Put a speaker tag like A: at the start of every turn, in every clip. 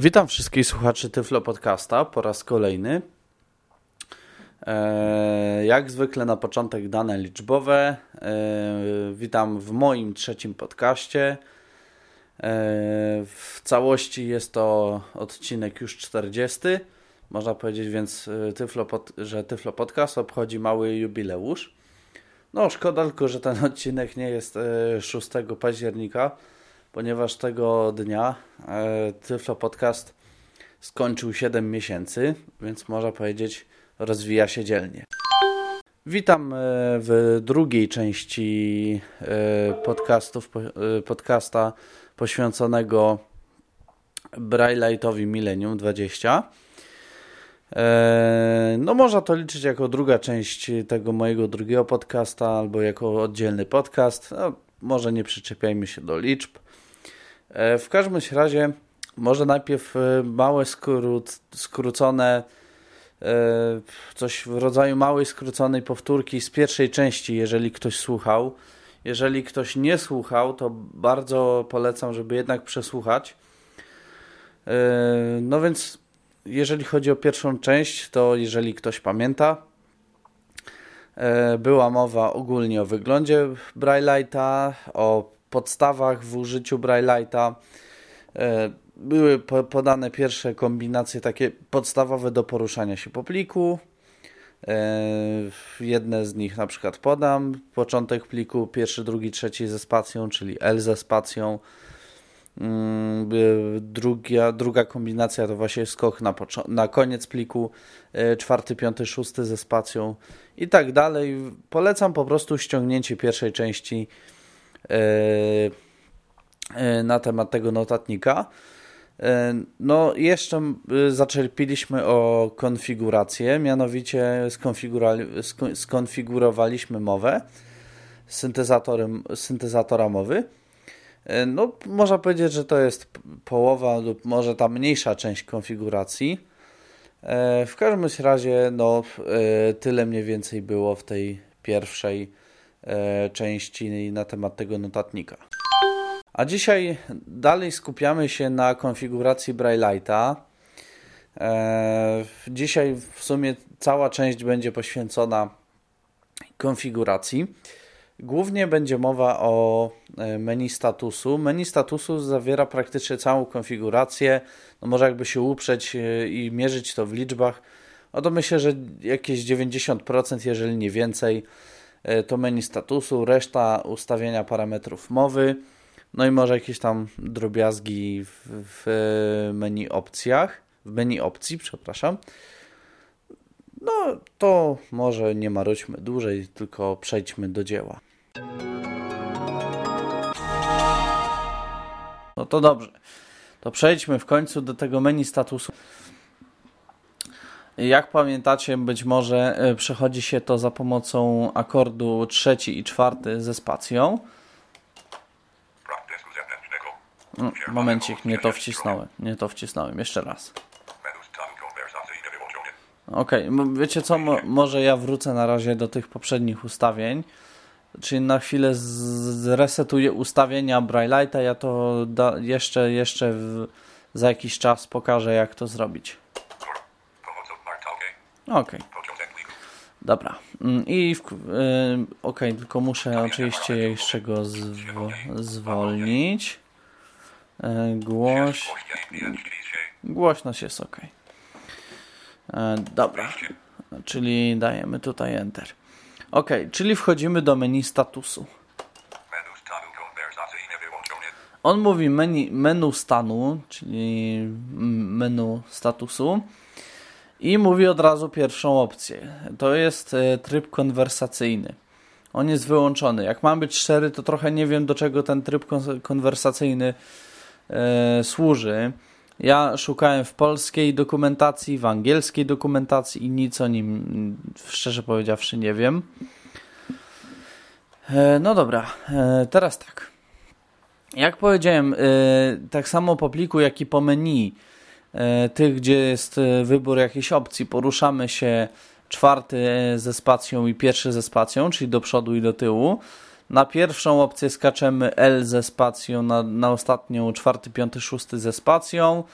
A: Witam wszystkich słuchaczy Tyflo Podcasta po raz kolejny. E, jak zwykle na początek dane liczbowe. E, witam w moim trzecim podcaście. E, w całości jest to odcinek już 40. Można powiedzieć więc, Tyflo pod, że Tyflo Podcast obchodzi mały jubileusz. No szkoda tylko, że ten odcinek nie jest 6 października, ponieważ tego dnia Tyflo Podcast skończył 7 miesięcy, więc można powiedzieć rozwija się dzielnie. Witam w drugiej części podcastów, podcasta poświęconego Braille'owi Millennium 20. No można to liczyć jako druga część tego mojego drugiego podcasta albo jako oddzielny podcast. No, może nie przyczepiajmy się do liczb. W każdym razie może najpierw małe skrót, skrócone coś w rodzaju małej skróconej powtórki z pierwszej części, jeżeli ktoś słuchał. Jeżeli ktoś nie słuchał, to bardzo polecam, żeby jednak przesłuchać. No więc, jeżeli chodzi o pierwszą część, to jeżeli ktoś pamięta, była mowa ogólnie o wyglądzie Braille'a, o podstawach w użyciu Braille'a. Były podane pierwsze kombinacje takie podstawowe do poruszania się po pliku. Jedne z nich na przykład podam. Początek pliku, pierwszy, drugi, trzeci ze spacją, czyli L ze spacją. Druga, druga kombinacja to właśnie skok na, na koniec pliku, czwarty, piąty, szósty ze spacją i tak dalej. Polecam po prostu ściągnięcie pierwszej części na temat tego notatnika. No, jeszcze zaczerpiliśmy o konfigurację, mianowicie skonfigurowaliśmy mowę syntezatorem, syntezatora mowy. No, można powiedzieć, że to jest połowa lub może ta mniejsza część konfiguracji. W każdym razie, no, tyle mniej więcej było w tej pierwszej części na temat tego notatnika. A dzisiaj dalej skupiamy się na konfiguracji Braille'a. Dzisiaj w sumie cała część będzie poświęcona konfiguracji. Głównie będzie mowa o menu statusu. Menu statusu zawiera praktycznie całą konfigurację. No może jakby się uprzeć i mierzyć to w liczbach, no to myślę, że jakieś 90%, jeżeli nie więcej, to menu statusu, reszta ustawienia parametrów mowy. No i może jakieś tam drobiazgi w, w menu opcjach, w menu opcji, przepraszam. No to może nie marudźmy dłużej, tylko przejdźmy do dzieła. No to dobrze. To przejdźmy w końcu do tego menu statusu. Jak pamiętacie, być może e, przechodzi się to za pomocą akordu trzeci i czwarty ze spacją. No, momencik, nie to wcisnąłem. Nie to wcisnąłem. Jeszcze raz. Ok, wiecie co? Mo może ja wrócę na razie do tych poprzednich ustawień. Czyli na chwilę zresetuję ustawienia Braille'a. Ja to jeszcze, jeszcze w, za jakiś czas pokażę, jak to zrobić. Ok. Dobra. Mm, I w, y, ok, tylko muszę oczywiście jeszcze go zwo zwolnić. E, głoś... Głośność jest ok. E, dobra, czyli dajemy tutaj Enter. Ok, czyli wchodzimy do menu statusu. On mówi menu, menu stanu, czyli menu statusu i mówi od razu pierwszą opcję. To jest e, tryb konwersacyjny. On jest wyłączony. Jak mam być szczery, to trochę nie wiem do czego ten tryb konwersacyjny e, służy. Ja szukałem w polskiej dokumentacji, w angielskiej dokumentacji i nic o nim, szczerze powiedziawszy, nie wiem. E, no dobra, e, teraz tak. Jak powiedziałem, e, tak samo po pliku, jak i po menu, tych, gdzie jest e, wybór jakiejś opcji, poruszamy się czwarty ze spacją i pierwszy ze spacją, czyli do przodu i do tyłu. Na pierwszą opcję skaczemy L ze spacją, na, na ostatnią czwarty, piąty, szósty ze spacją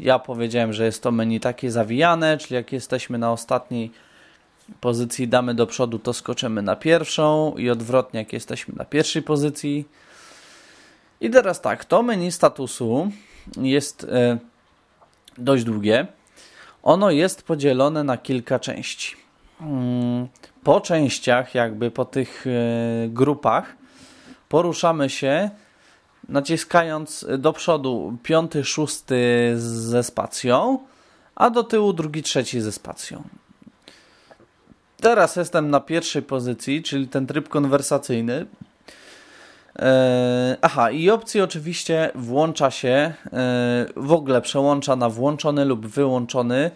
A: Ja powiedziałem, że jest to menu takie zawijane, czyli jak jesteśmy na ostatniej pozycji, damy do przodu, to skoczymy na pierwszą i odwrotnie, jak jesteśmy na pierwszej pozycji. I teraz tak, to menu statusu jest e, dość długie. Ono jest podzielone na kilka części. Mm, po częściach, jakby po tych e, grupach, poruszamy się naciskając do przodu piąty, szósty ze spacją, a do tyłu drugi, trzeci ze spacją. Teraz jestem na pierwszej pozycji, czyli ten tryb konwersacyjny. E, aha, i opcji oczywiście włącza się, e, w ogóle przełącza na włączony lub wyłączony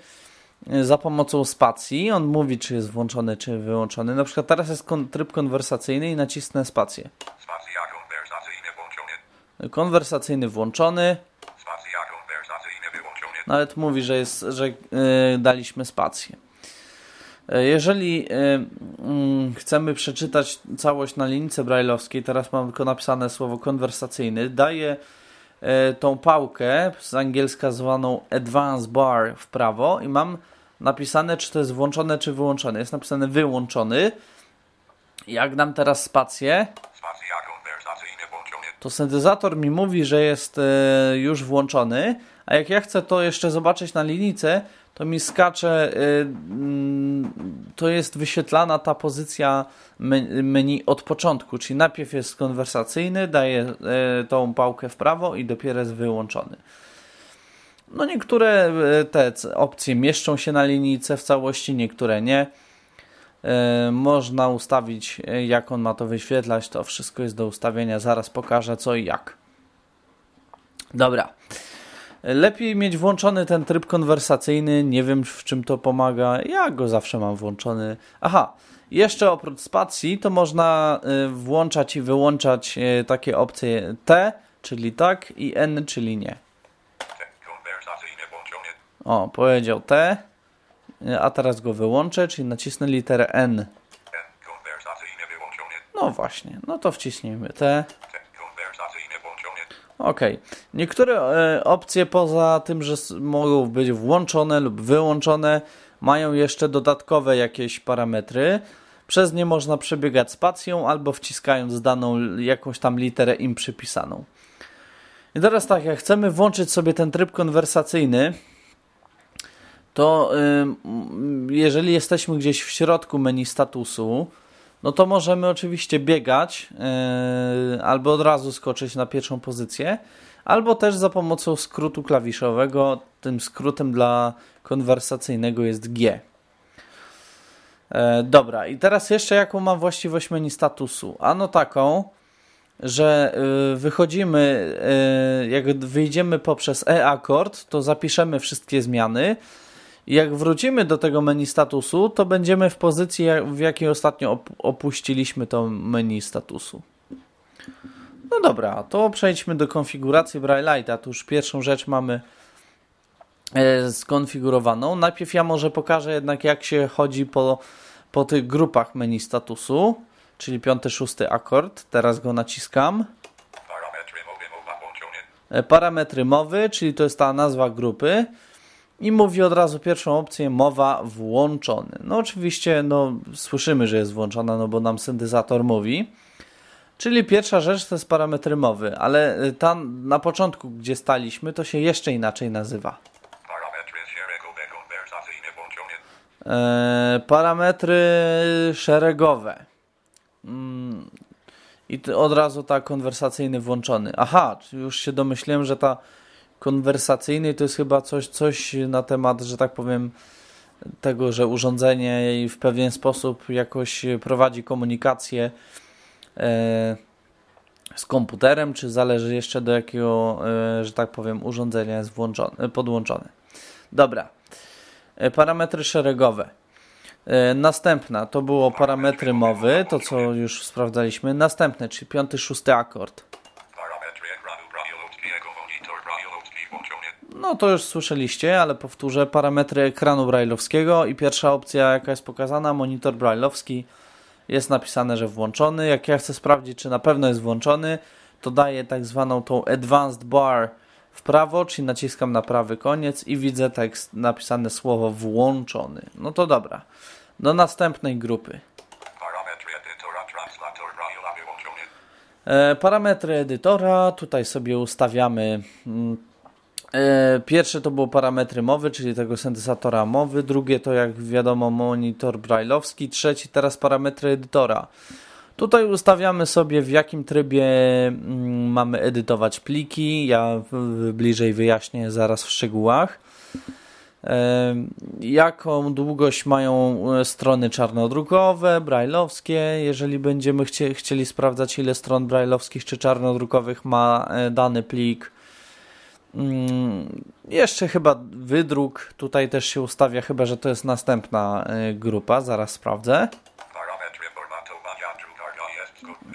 A: e, za pomocą spacji. On mówi, czy jest włączony, czy wyłączony. Na przykład teraz jest tryb konwersacyjny i nacisnę spację. Spacja konwersacyjny włączony. Konwersacyjny włączony. Spacja konwersacyjny wyłączony. Nawet mówi, że, jest, że daliśmy spację. E, jeżeli e, mm, chcemy przeczytać całość na linijce brajlowskiej, teraz mam tylko napisane słowo konwersacyjny, daję e, tą pałkę z angielska zwaną advance bar w prawo i mam napisane, czy to jest włączone, czy wyłączone. Jest napisane wyłączony. Jak dam teraz spację, to syntezator mi mówi, że jest już włączony, a jak ja chcę to jeszcze zobaczyć na linijce, to mi skacze, y, mm, to jest wyświetlana ta pozycja menu od początku, czyli najpierw jest konwersacyjny, daje y, tą pałkę w prawo i dopiero jest wyłączony. No niektóre y, te opcje mieszczą się na linijce w całości, niektóre nie. Można ustawić jak on ma to wyświetlać, to wszystko jest do ustawienia, zaraz pokażę co i jak. Dobra. Lepiej mieć włączony ten tryb konwersacyjny. Nie wiem, w czym to pomaga. Ja go zawsze mam włączony. Aha, jeszcze oprócz spacji, to można y, włączać i wyłączać y, takie opcje T, czyli tak, i N, czyli nie. O, powiedział T, y, a teraz go wyłączę, czyli nacisnę literę N. No właśnie, no to wciśnijmy T. Ok. Niektóre e, opcje poza tym, że mogą być włączone lub wyłączone, mają jeszcze dodatkowe jakieś parametry. Przez nie można przebiegać spacją albo wciskając daną jakąś tam literę im przypisaną. I teraz tak, jak chcemy włączyć sobie ten tryb konwersacyjny, to jeżeli jesteśmy gdzieś w środku menu statusu, no to możemy oczywiście biegać yy, albo od razu skoczyć na pierwszą pozycję, albo też za pomocą skrótu klawiszowego. Tym skrótem dla konwersacyjnego jest G. E, dobra, i teraz jeszcze jaką ma właściwość menu statusu? Ano taką, że y, wychodzimy, jak wyjdziemy poprzez e-akord, to zapiszemy wszystkie zmiany jak wrócimy do tego menu statusu, to będziemy w pozycji, w jakiej ostatnio opuściliśmy to menu statusu. No dobra, to przejdźmy do konfiguracji Braille'a. Tu już pierwszą rzecz mamy e, skonfigurowaną. Najpierw ja może pokażę jednak jak się chodzi po, po tych grupach menu statusu, czyli piąty, szósty akord. Teraz go naciskam. Parametry mowy, czyli to jest ta nazwa grupy i mówi od razu pierwszą opcję mowa włączony. No oczywiście no, słyszymy, że jest włączona, no bo nam syntezator mówi. Czyli pierwsza rzecz to jest parametry mowy, ale y, tam na początku, gdzie staliśmy, to się jeszcze inaczej nazywa. Parametry. E, parametry szeregowe. Mm, I od razu ta konwersacyjny włączony. Aha, już się domyśliłem, że ta konwersacyjny to jest chyba coś, coś na temat, że tak powiem, tego, że urządzenie w pewien sposób jakoś prowadzi komunikację e, z komputerem, czy zależy jeszcze do jakiego, e, że tak powiem, urządzenia jest włączone, podłączone. Dobra. E, parametry szeregowe. Następna to było parametry mowy, to co już sprawdzaliśmy. Następne, czyli piąty, szósty akord. No to już słyszeliście, ale powtórzę. Parametry ekranu brajlowskiego i pierwsza opcja, jaka jest pokazana, monitor brajlowski. Jest napisane, że włączony. Jak ja chcę sprawdzić, czy na pewno jest włączony, to daję tak zwaną tą Advanced Bar w prawo, czyli naciskam na prawy koniec i widzę tekst napisane słowo włączony. No to dobra. Do następnej grupy.
B: Parametry edytora.
A: E, parametry edytora, tutaj sobie ustawiamy. E, pierwsze to było parametry mowy, czyli tego syntezatora mowy. Drugie to, jak wiadomo, monitor brailleowski. Trzeci teraz parametry edytora. Tutaj ustawiamy sobie, w jakim trybie mm, mamy edytować pliki. Ja bliżej wyjaśnię zaraz w szczegółach. E, Jaką długość mają e, strony czarnodrukowe, brailleowskie. Jeżeli będziemy chcie, chcieli sprawdzać, ile stron brailleowskich czy czarnodrukowych ma dany plik. Mm, Jeszcze chyba wydruk. Tutaj też się ustawia, chyba że to jest następna e, grupa. Zaraz sprawdzę.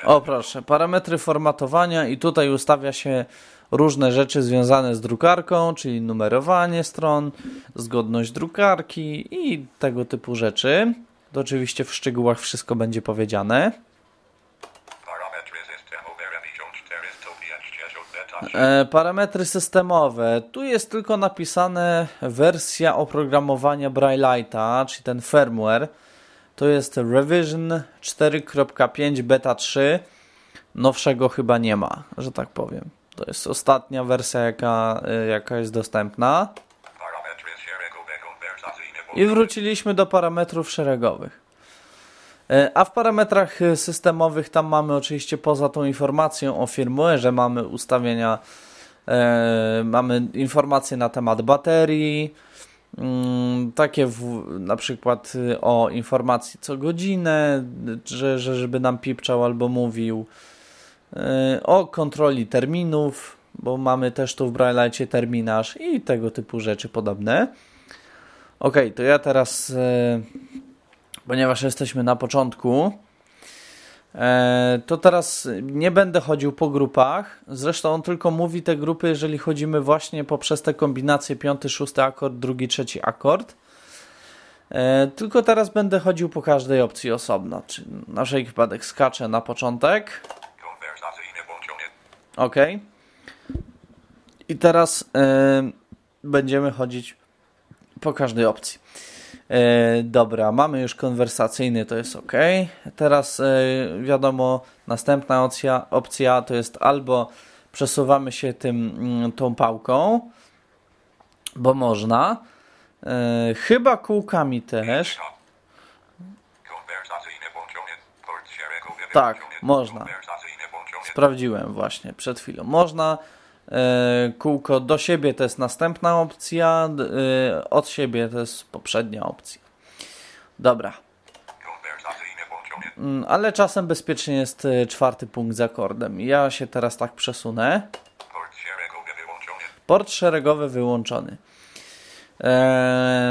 A: O proszę, parametry formatowania i tutaj ustawia się różne rzeczy związane z drukarką, czyli numerowanie stron, zgodność drukarki i tego typu rzeczy. To oczywiście w szczegółach wszystko będzie powiedziane.
B: Parametry systemowe rewizjon 450 beta 3.
A: E, parametry systemowe. Tu jest tylko napisane wersja oprogramowania Braille'a, czyli ten firmware. To jest Revision 4.5 beta 3. Nowszego chyba nie ma, że tak powiem. To jest ostatnia wersja, jaka, e, jaka jest dostępna. I wróciliśmy do parametrów szeregowych. E, A w parametrach e, systemowych tam mamy oczywiście poza tą informacją o firmware'ze mamy ustawienia, e, mamy informacje na temat baterii, mm, takie w, na przykład o informacji co godzinę, że, że żeby nam pipczał albo mówił, o kontroli terminów, bo mamy też tu w Braille'cie terminarz i tego typu rzeczy podobne. Ok, to ja teraz, ponieważ jesteśmy na początku, e, to teraz nie będę chodził po grupach. Zresztą on tylko mówi te grupy, jeżeli chodzimy właśnie poprzez te kombinacje piąty, szósty akord, drugi, trzeci akord. E, tylko teraz będę chodził po każdej opcji osobno. Czyli na wszelki wypadek skaczę na początek. Ok. I teraz e, będziemy chodzić po każdej opcji. E, dobra, mamy już konwersacyjny, to jest ok. Teraz e, wiadomo, następna opcja, opcja to jest albo przesuwamy się tym, mm, tą pałką, bo można. E, chyba kółkami też. Tak, można. Sprawdziłem właśnie przed chwilą. Można. E, kółko do siebie to jest następna opcja, e, od siebie to jest poprzednia opcja. Dobra. Mm, ale czasem bezpiecznie jest e, czwarty punkt z akordem. Ja się teraz tak przesunę.
B: Port szeregowy wyłączony.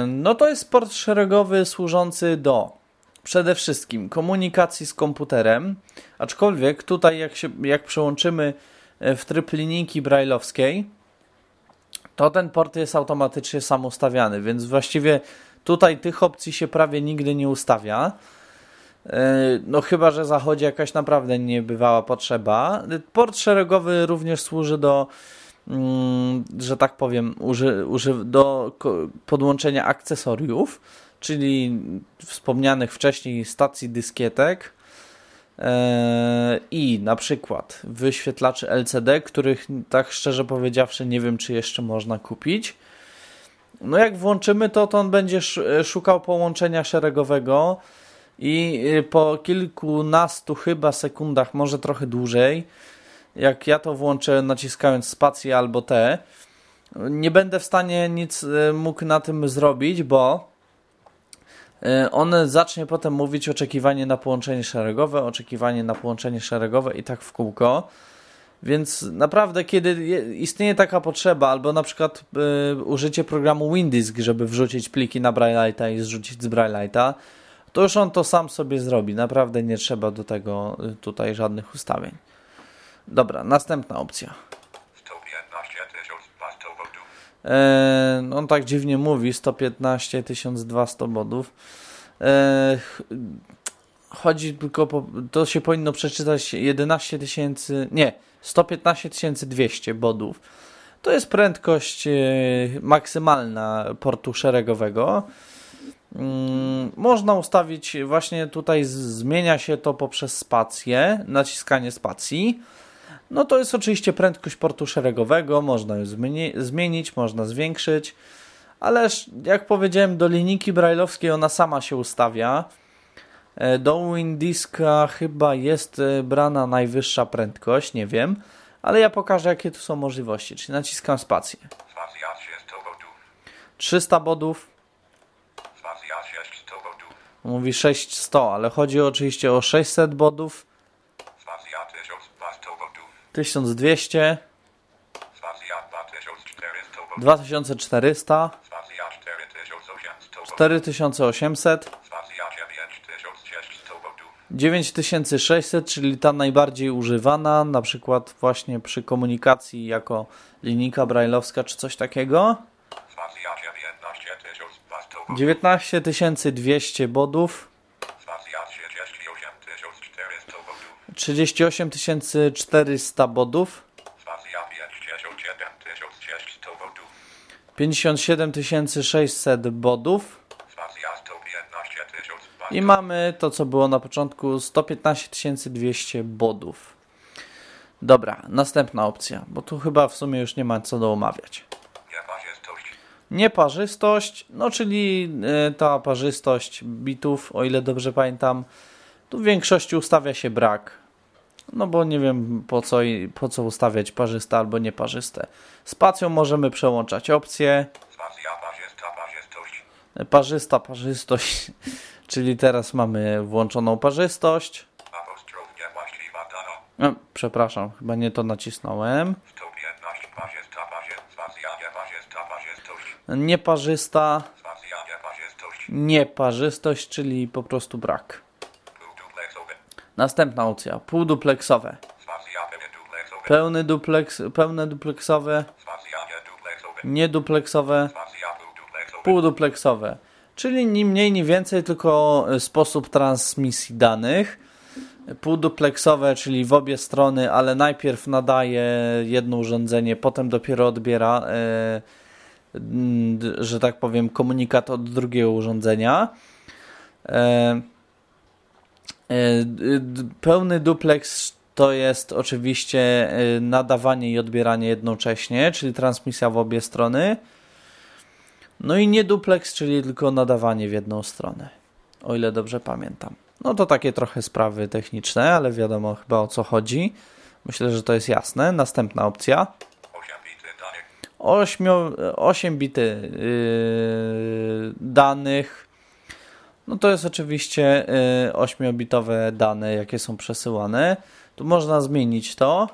A: No to jest port szeregowy służący do przede wszystkim komunikacji z komputerem, aczkolwiek tutaj jak, się, jak przełączymy w tryb linijki brailleowskiej, to ten port jest automatycznie sam ustawiany, więc właściwie tutaj tych opcji się prawie nigdy nie ustawia. E, No chyba, że zachodzi jakaś naprawdę niebywała potrzeba. Port szeregowy również służy do mm, że tak powiem, do podłączenia akcesoriów, czyli wspomnianych wcześniej stacji dyskietek e, i na przykład wyświetlaczy LCD, których tak szczerze powiedziawszy nie wiem, czy jeszcze można kupić. No jak włączymy to, to on będzie sz- szukał połączenia szeregowego i y, po kilkunastu chyba sekundach, może trochę dłużej, jak ja to włączę naciskając spację albo T, nie będę w stanie nic y, mógł na tym zrobić, bo on zacznie potem mówić oczekiwanie na połączenie szeregowe, oczekiwanie na połączenie szeregowe i tak w kółko. Więc naprawdę, kiedy je- istnieje taka potrzeba, albo na przykład y, użycie programu Windisk, żeby wrzucić pliki na Braille'a i zrzucić z Braille'a, to już on to sam sobie zrobi. Naprawdę nie trzeba do tego y, tutaj żadnych ustawień. Dobra, następna opcja.
B: 115 tysiąc wodów.
A: E, on tak dziwnie mówi, 115 1200 bodów. E, ch- chodzi tylko po, to się powinno przeczytać 11 tysięcy, nie, 115 200 bodów. To jest prędkość e, maksymalna portu szeregowego. Mm, można ustawić, właśnie tutaj zmienia się to poprzez spację, naciskanie spacji. No to jest oczywiście prędkość portu szeregowego, można ją zmienić, można zwiększyć, ale jak powiedziałem, do linijki brajlowskiej ona sama się ustawia. E, do Windiska chyba jest e, brana najwyższa prędkość, nie wiem, ale ja pokażę jakie tu są możliwości, czyli naciskam spację. 300 bodów. Mówi 600, ale chodzi oczywiście o 600 bodów. 1200 2400 4800 9600, czyli ta najbardziej używana, na przykład właśnie przy komunikacji jako linijka brajlowska czy coś takiego. 19200 bodów. 38 400 bodów. 57 600 bodów. I mamy to, co było na początku, 115 200 bodów. Dobra, następna opcja, bo tu chyba w sumie już nie ma co do omawiać. Nieparzystość, no czyli e, ta parzystość bitów, o ile dobrze pamiętam, tu w większości ustawia się brak. No bo nie wiem po co, po co ustawiać parzyste albo nieparzyste. Spacją możemy przełączać opcje. Parzysta, parzystość, czyli teraz mamy włączoną parzystość. No, przepraszam, chyba nie to nacisnąłem. Nieparzysta. Nieparzystość, czyli po prostu brak. Następna opcja. Półdupleksowe. Pełny dupleks, pełne dupleksowe. Niedupleksowe. Półdupleksowe. Czyli ni mniej, ni więcej, tylko sposób transmisji danych. Półdupleksowe, czyli w obie strony, ale najpierw nadaje jedno urządzenie, potem dopiero odbiera, e, że tak powiem, komunikat od drugiego urządzenia. E, E, pełny duplex to jest oczywiście e, nadawanie i odbieranie jednocześnie, czyli transmisja w obie strony. No i nie duplex, czyli tylko nadawanie w jedną stronę, o ile dobrze pamiętam. No to takie trochę sprawy techniczne, ale wiadomo chyba o co chodzi. Myślę, że to jest jasne. Następna opcja. 8, 8 bity danych no to jest oczywiście 8-bitowe y, dane, jakie są przesyłane. Tu można zmienić to.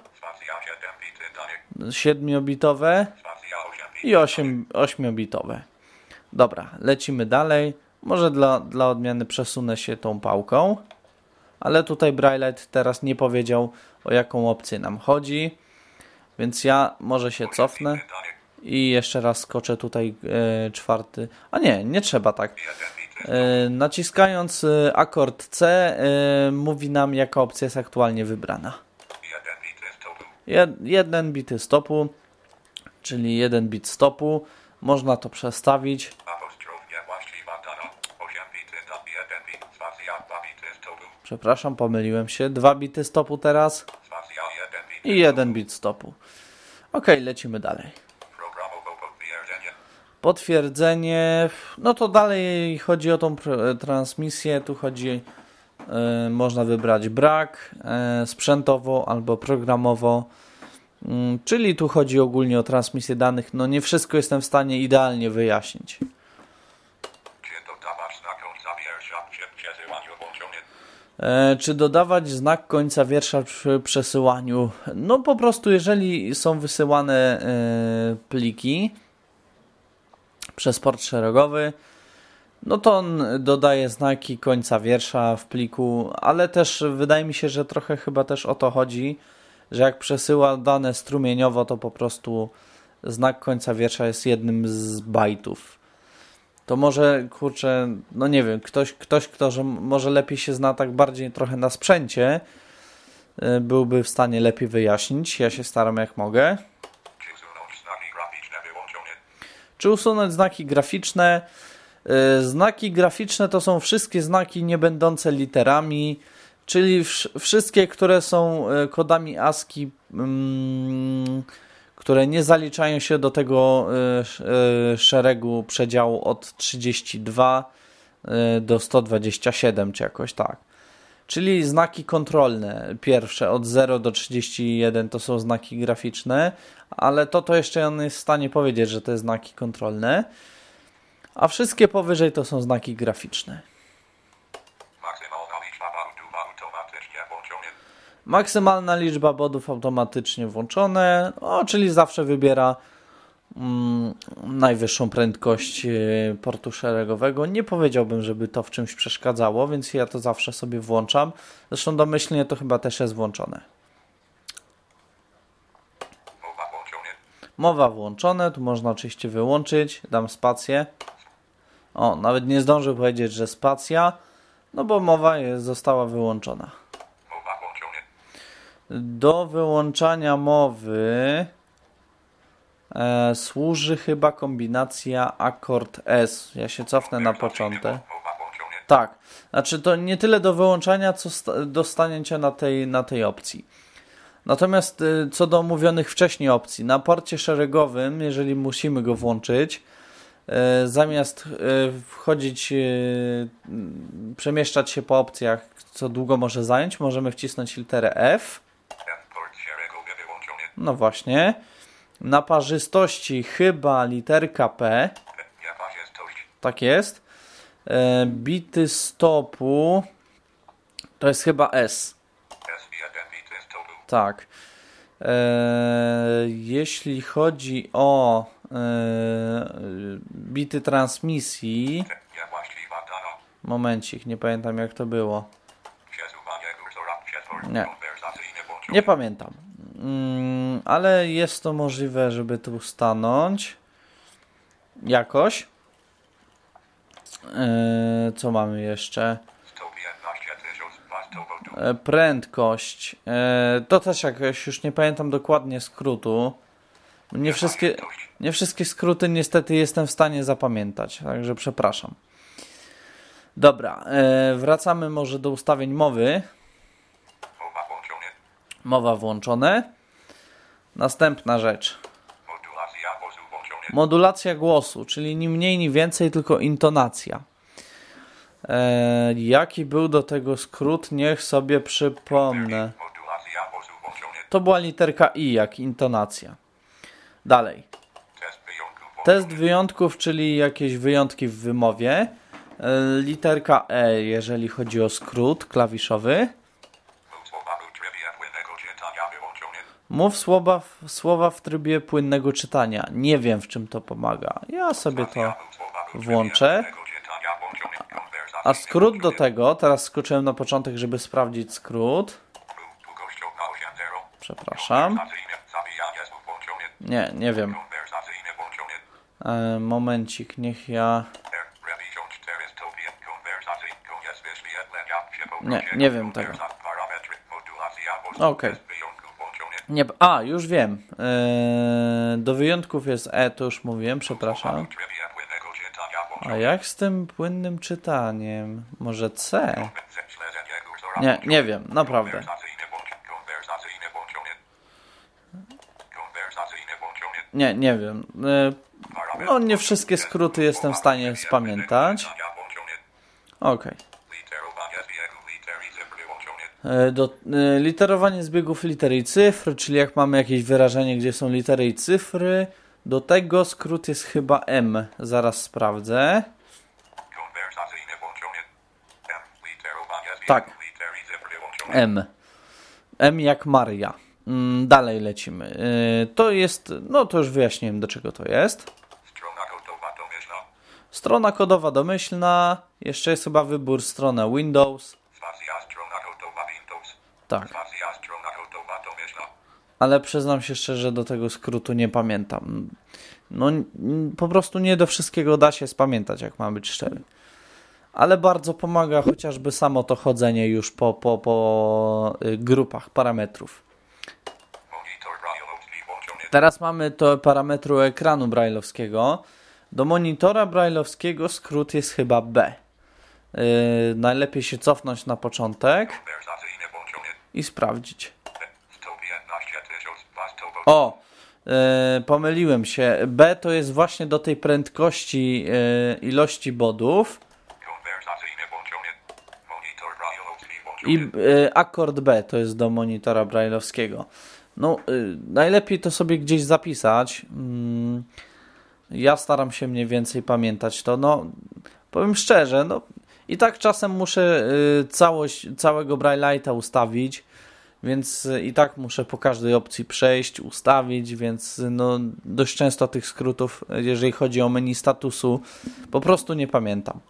A: 7-bitowe i 8-bitowe. Dobra, lecimy dalej. Może dla, dla odmiany przesunę się tą pałką, ale tutaj Braille't teraz nie powiedział o jaką opcję nam chodzi, więc ja może się cofnę i jeszcze raz skoczę tutaj e, czwarty. A nie, nie trzeba tak. E, naciskając e, akord C e, mówi nam jaka opcja jest aktualnie wybrana. Jeden bity stopu, czyli jeden bit stopu. Można to przestawić. Przepraszam, pomyliłem się. Dwa bity stopu teraz. I jeden bit stopu. Ok, lecimy dalej potwierdzenie, no to dalej chodzi o tą transmisję, tu chodzi, y, można wybrać brak y, sprzętowo albo programowo, y, czyli tu chodzi ogólnie o transmisję danych, no nie wszystko jestem w stanie idealnie wyjaśnić. Czy dodawać znak końca wiersza przy przesyłaniu? No po prostu jeżeli są wysyłane pliki, przez port szeregowy, no to on dodaje znaki końca wiersza w pliku, ale też wydaje mi się, że trochę chyba też o to chodzi, że jak przesyła dane strumieniowo, to po prostu znak końca wiersza jest jednym z bajtów. To może, kurczę, no nie wiem, ktoś, ktoś kto że może lepiej się zna tak bardziej trochę na sprzęcie, y, byłby w stanie lepiej wyjaśnić. Ja się staram jak mogę. Czy usunąć znaki graficzne? Y, Znaki graficzne to są wszystkie znaki nie będące literami, czyli wsz- wszystkie, które są y, kodami ASCII, mm, które nie zaliczają się do tego y, sz- szeregu przedziału od 32 y, do 127, czy jakoś tak. Czyli znaki kontrolne, pierwsze od 0 do 31 to są znaki graficzne, ale to to jeszcze on jest w stanie powiedzieć, że jest znaki kontrolne, a wszystkie powyżej to są znaki graficzne.
B: Maksymalna liczba
A: bodów automatycznie włączone, o, czyli zawsze wybiera najwyższą prędkość e, portu szeregowego. Nie powiedziałbym, żeby to w czymś przeszkadzało, więc ja to zawsze sobie włączam. Zresztą domyślnie to chyba też jest włączone.
B: Mowa włączony.
A: Mowa włączone, tu można oczywiście wyłączyć, dam spację. O, nawet nie zdążę powiedzieć, że spacja, no bo mowa jest, została wyłączona.
B: Mowa włączony.
A: Do wyłączania mowy e, służy chyba kombinacja akord S. Ja się cofnę na początek. Tak, znaczy to nie tyle do wyłączania, co do stanięcia na tej, na tej opcji. Natomiast y, co do omówionych wcześniej opcji, na porcie szeregowym, jeżeli musimy go włączyć, y, zamiast y, wchodzić, przemieszczać się po opcjach, co długo może zająć, możemy wcisnąć literę F. No właśnie. Na parzystości chyba literka P. Tak jest. E, bity stopu to jest chyba S.
B: S1 bity z topu.
A: Tak. E, jeśli chodzi o e, bity transmisji, momencik, nie pamiętam jak to było. Nie. Nie pamiętam. Mm, ale jest to możliwe, żeby tu stanąć. Jakoś. E, co mamy jeszcze?
B: 115 tysiąc watów.
A: E, prędkość. E, to też jakoś już nie pamiętam dokładnie skrótu. Nie wszystkie, nie wszystkie skróty niestety jestem w stanie zapamiętać, także przepraszam. Dobra, wracamy może do ustawień mowy.
B: Mowa
A: włączone. Następna rzecz.
B: Modulacja głosu
A: czyli ni mniej, ni więcej, tylko intonacja. E, jaki był do tego skrót? Niech sobie przypomnę. To była literka I, jak intonacja. Dalej.
B: Test wyjątków,
A: czyli jakieś wyjątki w wymowie. E, Literka E, jeżeli chodzi o skrót klawiszowy.
B: Mów słowa w trybie płynnego czytania wyłączony.
A: Mów słowa, słowa w trybie płynnego czytania. Nie wiem, w czym to pomaga. Ja sobie to włączę. A skrót do tego, teraz skoczyłem na początek, żeby sprawdzić skrót.
B: Mów długością na 8.0.
A: Przepraszam. Nie, nie wiem. E, momencik, niech ja.
B: R. Rewizjon 400 konwersacyjny. Koniec wyświetlenia. Się
A: Nie, nie wiem tego. Okej.
B: Włączony.
A: Nie, a, już wiem. E, do wyjątków jest E, to już mówiłem, przepraszam. A jak z tym płynnym czytaniem? Może C? Nie, nie wiem, naprawdę. Nie, nie wiem. E, no, nie wszystkie skróty jestem w stanie spamiętać. Okej.
B: Literowanie zbiegu liter i cyfr wyłączony.
A: E, Do, e, literowanie zbiegów liter i cyfr, czyli jak mamy jakieś wyrażenie, gdzie są litery i cyfry, do tego skrót jest chyba M. Zaraz sprawdzę. Tak. M. M jak Maria. Mm, Dalej lecimy. E, To jest, no to już wyjaśniłem do czego to jest.
B: Strona kodowa domyślna.
A: Strona kodowa domyślna. Jeszcze jest chyba wybór strona Windows.
B: Spacja strona kodowa Windows.
A: Tak, ale przyznam się szczerze, do tego skrótu nie pamiętam. No, po prostu nie do wszystkiego da się spamiętać, jak mam być szczery. Ale bardzo pomaga chociażby samo to chodzenie już po, po, po y, grupach parametrów. Teraz mamy to parametru ekranu brailleowskiego, Do monitora brailleowskiego skrót jest chyba B. Yy, najlepiej się cofnąć na początek. I sprawdzić.
B: B. 115 tysiąc. Was to bo-
A: O, yy, pomyliłem się. B to jest właśnie do tej prędkości yy, ilości bodów i yy, akord B to jest do monitora brailleowskiego. No, najlepiej to sobie gdzieś zapisać. Mm, ja staram się mniej więcej pamiętać to. No, powiem szczerze, no i tak czasem muszę y, całość, całego Braille'a ustawić, więc y, i tak muszę po każdej opcji przejść, ustawić, więc y, no, dość często tych skrótów, jeżeli chodzi o menu statusu, po prostu nie pamiętam.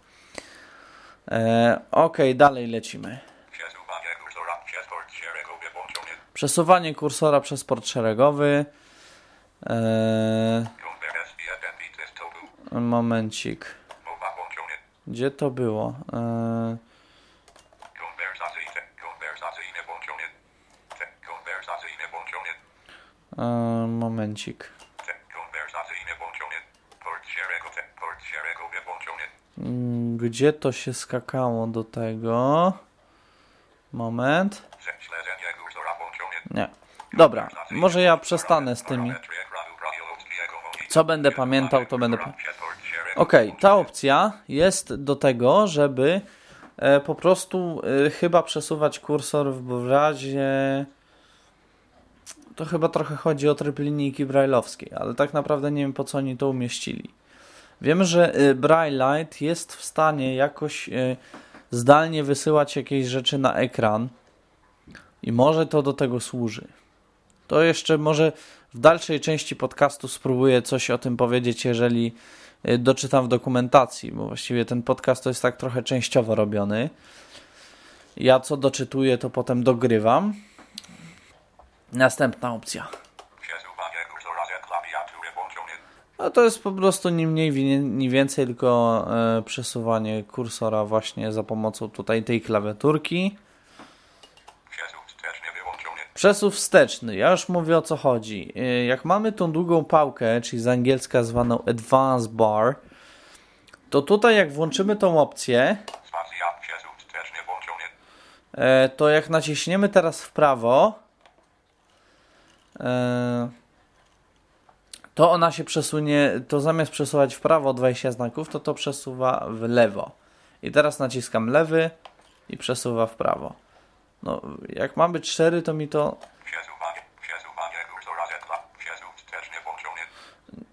A: E, ok, dalej lecimy.
B: Przesuwanie kursora przez port szeregowy.
A: E, momencik. Gdzie to było? E,
B: Konwersacyjne. Konwersacyjne włączone. Te. Konwersacyjne włączone.
A: e, momencik. Mm, Gdzie to się skakało do tego? Moment. Nie. Dobra, może ja przestanę z tymi. Co będę pamiętał, to będę pamiętał. Ok, ta opcja jest do tego, żeby e, po prostu e, chyba przesuwać kursor w razie. To chyba trochę chodzi o tryb linijki brailleowskiej, ale tak naprawdę nie wiem po co oni to umieścili. Wiem, że e, Braille Light jest w stanie jakoś zdalnie wysyłać jakieś rzeczy na ekran i może to do tego służy. To jeszcze może w dalszej części podcastu spróbuję coś o tym powiedzieć, jeżeli doczytam w dokumentacji, bo właściwie ten podcast to jest tak trochę częściowo robiony. Ja co doczytuję, to potem dogrywam. Następna opcja. No to jest po prostu ni mniej, ni więcej, tylko e, przesuwanie kursora właśnie za pomocą tutaj tej klawiaturki.
B: Przesuw wsteczny
A: ja już mówię o co chodzi. Y, Jak mamy tą długą pałkę, czyli z angielska zwaną Advance Bar, to tutaj jak włączymy tą opcję, e, to jak naciśniemy teraz w prawo, e, to ona się przesunie, to zamiast przesuwać w prawo o 20 znaków, to to przesuwa w lewo. I teraz naciskam lewy i przesuwa w prawo. No, jak ma być 4, to mi to.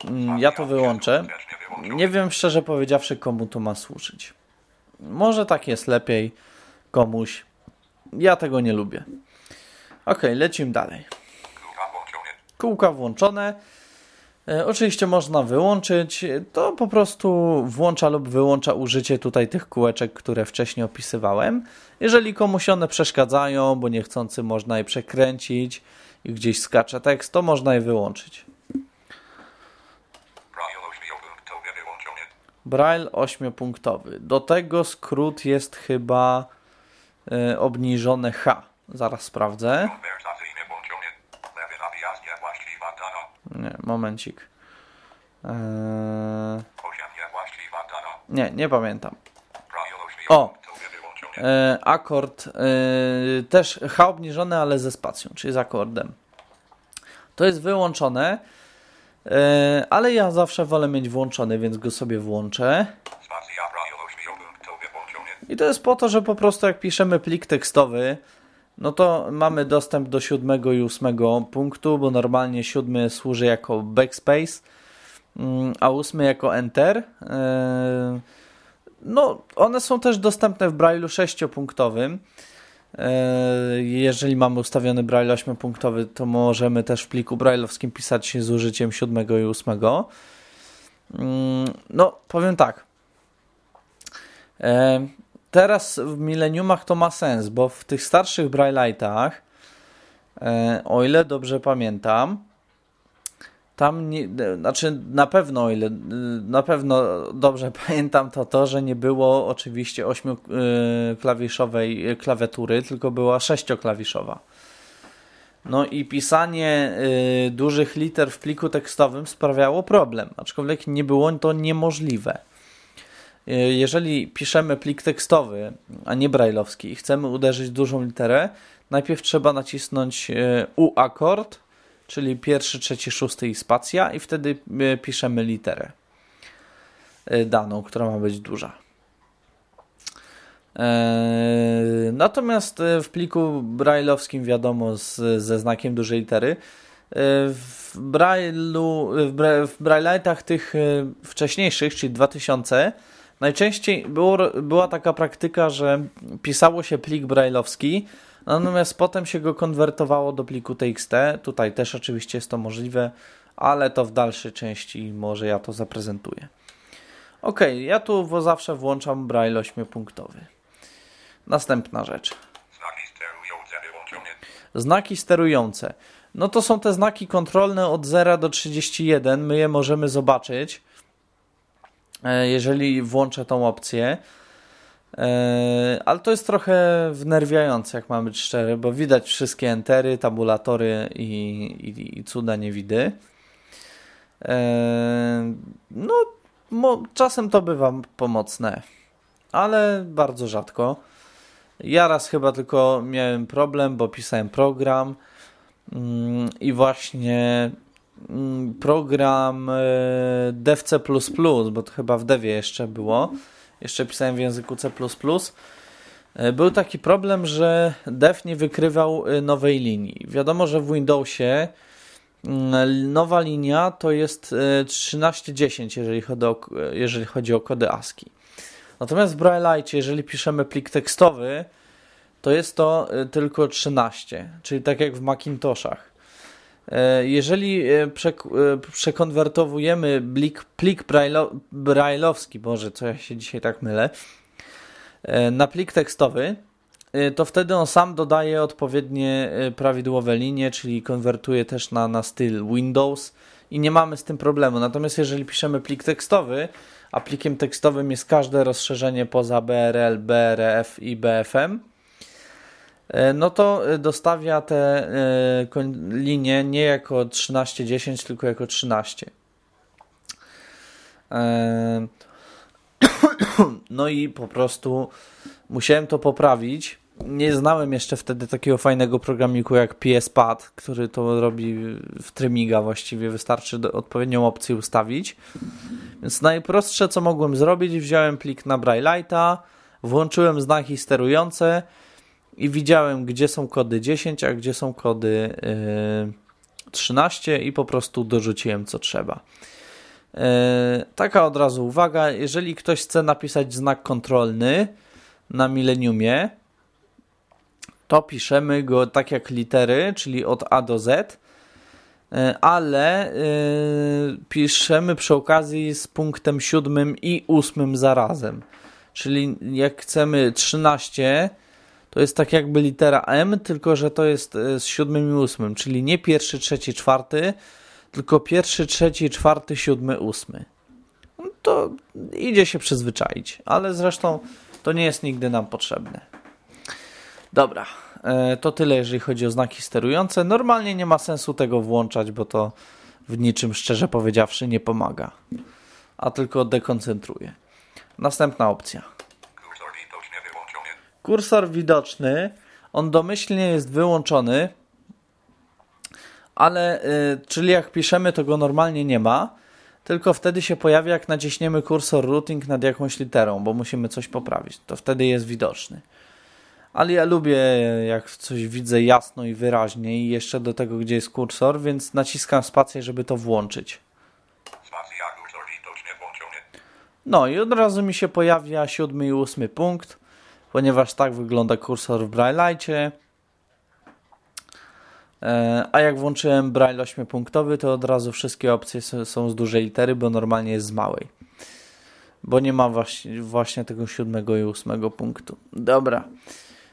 A: Mm, Ja to wyłączę. Nie wiem szczerze powiedziawszy, komu to ma służyć. Może tak jest lepiej komuś. Ja tego nie lubię. Ok, lecimy dalej.
B: Kółka
A: włączone. E, oczywiście można wyłączyć. To po prostu włącza lub wyłącza użycie tutaj tych kółeczek, które wcześniej opisywałem. Jeżeli komuś one przeszkadzają, bo niechcący można je przekręcić i gdzieś skacze tekst, to można je wyłączyć.
B: Braille ośmiopunktowy wyłączony.
A: Braille 8-punktowy. Do tego skrót jest chyba e, obniżone H. Zaraz sprawdzę.
B: Konwersacyjny włączony. Lewy nawias niewłaściwa dana.
A: Nie, momencik. Eee, nie, nie pamiętam.
B: Braille ośmiopunktowy wyłączony.
A: E, akord e, też H obniżony, ale ze spacją, czyli z akordem. To jest wyłączone, e, ale ja zawsze wolę mieć włączony, więc go sobie włączę. I to jest po to, że po prostu jak piszemy plik tekstowy, no to mamy dostęp do siódmego i ósmego punktu, bo normalnie siódmy służy jako backspace, mm, a ósmy jako enter. Yy, No, one są też dostępne w Braille'u sześciopunktowym. Yy, Jeżeli mamy ustawiony Braille 8-punktowy, to możemy też w pliku brailleowskim pisać z użyciem siódmego i ósmego. Mm, No, powiem tak. E, Teraz w mileniumach to ma sens, bo w tych starszych Braille'ach, e, o ile dobrze pamiętam, tam nie, e, znaczy na pewno, o ile e, na pewno dobrze pamiętam, to to, że nie było oczywiście ośmioklawiszowej klawiatury, tylko była sześcioklawiszowa. No i pisanie dużych liter w pliku tekstowym sprawiało problem, aczkolwiek nie było to niemożliwe. Y, jeżeli piszemy plik tekstowy, a nie brajlowski i chcemy uderzyć dużą literę, najpierw trzeba nacisnąć y, U akord, czyli pierwszy, trzeci, szósty i spacja i wtedy y, piszemy literę daną, która ma być duża. Natomiast w pliku brailleowskim wiadomo z, ze znakiem dużej litery w Braille'u, w Braille'ach tych wcześniejszych, czyli 2000 najczęściej było, była taka praktyka, że pisało się plik brailleowski natomiast potem się go konwertowało do pliku TXT tutaj też oczywiście jest to możliwe ale to w dalszej części może ja to zaprezentuję ok, ja tu zawsze włączam Braille 8-punktowy Następna rzecz.
B: Znaki sterujące wyłączone.
A: Znaki sterujące. No to są te znaki kontrolne od 0 do 31. My je możemy zobaczyć, jeżeli włączę tą opcję. E, ale to jest trochę wnerwiające, jak mamy być szczery, bo widać wszystkie entery, tabulatory i, i, i cuda niewidy. E, no, czasem to bywa pomocne, ale bardzo rzadko. Ja raz chyba tylko miałem problem, bo pisałem program mm, i właśnie program e, DevC++, bo to chyba w devie jeszcze było. Jeszcze pisałem w języku C++. E, był taki problem, że dev nie wykrywał e, nowej linii. Wiadomo, że w Windowsie mm, nowa linia to jest 1310, jeżeli chodzi o, jeżeli chodzi o kody ASCII. Natomiast w Braille'cie, jeżeli piszemy plik tekstowy, to jest to tylko 13, czyli tak jak w Macintoshach. E, jeżeli y, y, przekonwertowujemy plik, plik brailleowski, boże, co ja się dzisiaj tak mylę, e, na plik tekstowy, to wtedy on sam dodaje odpowiednie prawidłowe linie, czyli konwertuje też na, na styl Windows i nie mamy z tym problemu. Natomiast jeżeli piszemy plik tekstowy, a plikiem tekstowym jest każde rozszerzenie poza BRL, BRF i BFM, e, no to dostawia te e, linie nie jako 1310, tylko jako 13. E, no i po prostu musiałem to poprawić nie znałem jeszcze wtedy takiego fajnego programiku jak PSPad, który to robi w Trymiga właściwie, wystarczy odpowiednią opcję ustawić. Więc najprostsze co mogłem zrobić, wziąłem plik na Braille'a, włączyłem znaki sterujące i widziałem gdzie są kody 10, a gdzie są kody yy, 13 i po prostu dorzuciłem co trzeba. Yy, taka od razu uwaga, jeżeli ktoś chce napisać znak kontrolny na Millenniumie, to piszemy go tak jak litery, czyli od A do Z, e, ale piszemy przy okazji z punktem siódmym i ósmym zarazem. Czyli jak chcemy 13, to jest tak jakby litera M, tylko że to jest e, z siódmym i ósmym, czyli nie pierwszy, trzeci, czwarty, tylko pierwszy, trzeci, czwarty, siódmy, ósmy. No to idzie się przyzwyczaić, ale zresztą to nie jest nigdy nam potrzebne. Dobra, e, to tyle jeżeli chodzi o znaki sterujące. Normalnie nie ma sensu tego włączać, bo to w niczym szczerze powiedziawszy nie pomaga, a tylko dekoncentruje. Następna opcja.
B: Kursor widoczny.
A: On domyślnie jest wyłączony, ale y, czyli jak piszemy, to go normalnie nie ma, tylko wtedy się pojawia, jak naciśniemy kursor routing nad jakąś literą, bo musimy coś poprawić. To wtedy jest widoczny. Ale ja lubię jak coś widzę jasno i wyraźnie i jeszcze do tego, gdzie jest kursor, więc naciskam spację, żeby to włączyć. No i od razu mi się pojawia siódmy i ósmy punkt, ponieważ tak wygląda kursor w Braille'cie. E, a jak włączyłem Braille 8-punktowy, to od razu wszystkie opcje są z dużej litery, bo normalnie jest z małej. Bo nie ma właśnie, tego siódmego i ósmego punktu. Dobra.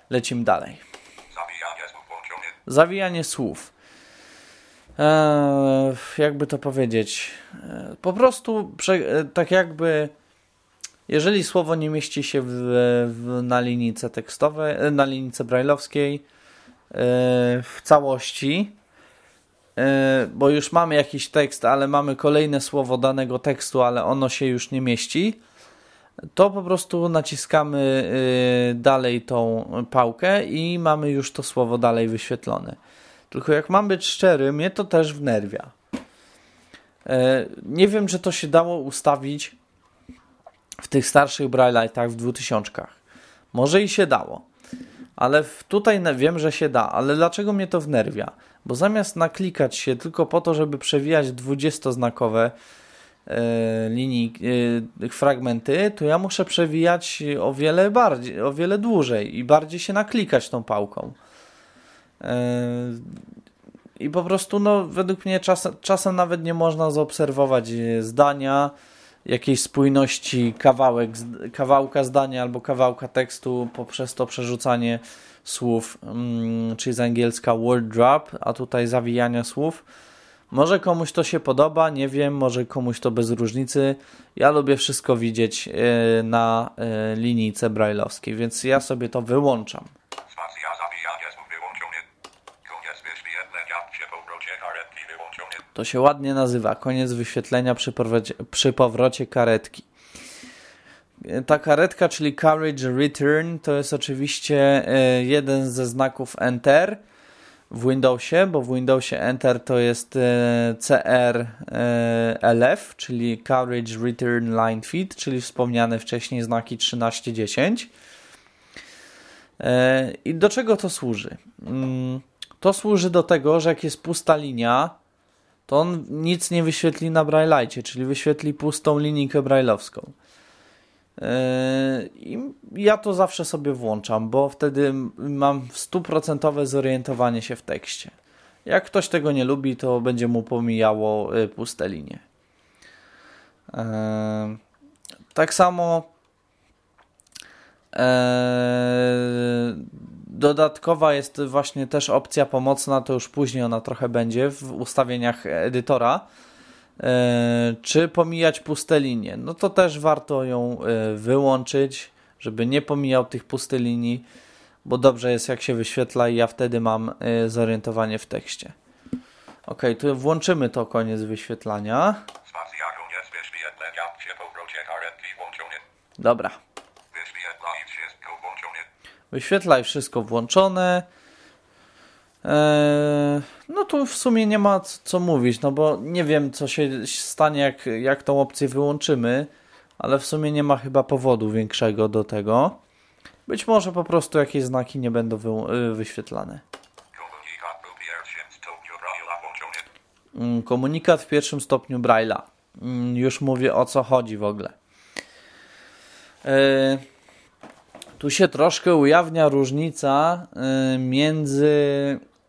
A: Lecimy dalej.
B: Zawijanie słów włączony.
A: Zawijanie słów. Eee, jakby to powiedzieć? Eee, po prostu e, tak jakby jeżeli słowo nie mieści się w, w, na linijce tekstowej, e, na linijce brailleowskiej, w całości, bo już mamy jakiś tekst, ale mamy kolejne słowo danego tekstu, ale ono się już nie mieści, to po prostu naciskamy dalej tą pałkę i mamy już to słowo dalej wyświetlone. Tylko jak mam być szczery, mnie to też wnerwia. Nie wiem, czy to się dało ustawić w tych starszych Braille'ach w 2000. Może i się dało. Ale tutaj wiem, że się da. Ale dlaczego mnie to wnerwia? Bo zamiast naklikać się tylko po to, żeby przewijać 20-znakowe e, linii, e, fragmenty, to ja muszę przewijać o wiele bardziej, o wiele dłużej i bardziej się naklikać tą pałką. E, I po prostu, no, według mnie czas, czasem nawet nie można zaobserwować zdania, jakiejś spójności kawałek, kawałka zdania albo kawałka tekstu poprzez to przerzucanie słów, mm, czyli z angielska word drop, a tutaj zawijania słów. Może komuś to się podoba, nie wiem, może komuś to bez różnicy. Ja lubię wszystko widzieć e, na e, linijce brajlowskiej, więc ja sobie to wyłączam. To się ładnie nazywa. Koniec wyświetlenia przy, przy powrocie karetki. Ta karetka, czyli Carriage Return, to jest oczywiście e, jeden ze znaków Enter w Windowsie, bo w Windowsie Enter to jest e, CRLF, czyli Carriage Return Line Feed, czyli wspomniane wcześniej znaki 1310. E, I do czego to służy? Mm, to służy do tego, że jak jest pusta linia, to on nic nie wyświetli na Braille'cie, czyli wyświetli pustą linijkę brailleowską. Yy, I ja to zawsze sobie włączam, bo wtedy mam stuprocentowe zorientowanie się w tekście. Jak ktoś tego nie lubi, to będzie mu pomijało y, puste linie. Yy, tak samo yy, Dodatkowa jest właśnie też opcja pomocna, to już później ona trochę będzie w ustawieniach edytora. E, czy pomijać puste linie? No to też warto ją e, wyłączyć, żeby nie pomijał tych pustych linii, bo dobrze jest jak się wyświetla i ja wtedy mam e, zorientowanie w tekście. Ok, tu włączymy to koniec wyświetlania. Dobra. Wyświetlaj wszystko włączone. Eee, no tu w sumie nie ma co mówić, no bo nie wiem co się stanie jak, jak tą opcję wyłączymy, ale w sumie nie ma chyba powodu większego do tego. Być może po prostu jakieś znaki nie będą wy, y, wyświetlane. Mm, komunikat w pierwszym stopniu Braille'a. Mm, już mówię o co chodzi w ogóle. Eee, tu się troszkę ujawnia różnica y, między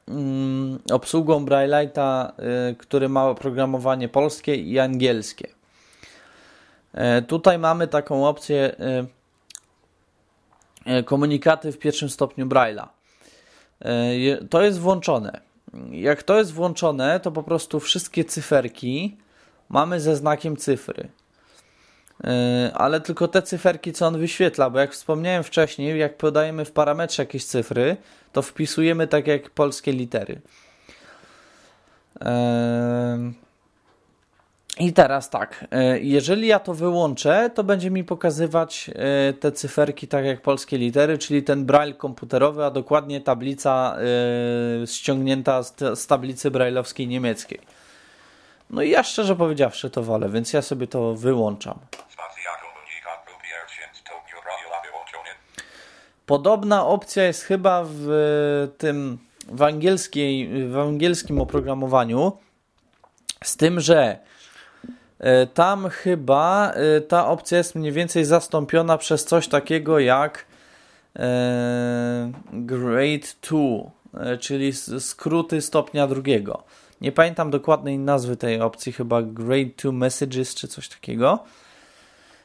A: mm, obsługą Braille'a, y, który ma oprogramowanie polskie i angielskie. Y, tutaj mamy taką opcję komunikaty w pierwszym stopniu Braille'a. To jest włączone. Jak to jest włączone, to po prostu wszystkie cyferki mamy ze znakiem cyfry. E, ale tylko te cyferki, co on wyświetla, bo jak wspomniałem wcześniej, jak podajemy w parametrze jakieś cyfry, to wpisujemy tak jak polskie litery. E, I teraz tak, e, jeżeli ja to wyłączę, to będzie mi pokazywać te cyferki tak jak polskie litery, czyli ten braille komputerowy, a dokładnie tablica ściągnięta z tablicy brailleowskiej niemieckiej. No i ja szczerze powiedziawszy to wolę, więc ja sobie to wyłączam. Podobna opcja jest chyba w tym w, angielskiej, w angielskim oprogramowaniu, z tym, że e, tam chyba e, ta opcja jest mniej więcej zastąpiona przez coś takiego jak e, Grade 2, czyli skróty stopnia drugiego. Nie pamiętam dokładnej nazwy tej opcji, chyba Grade 2 Messages czy coś takiego.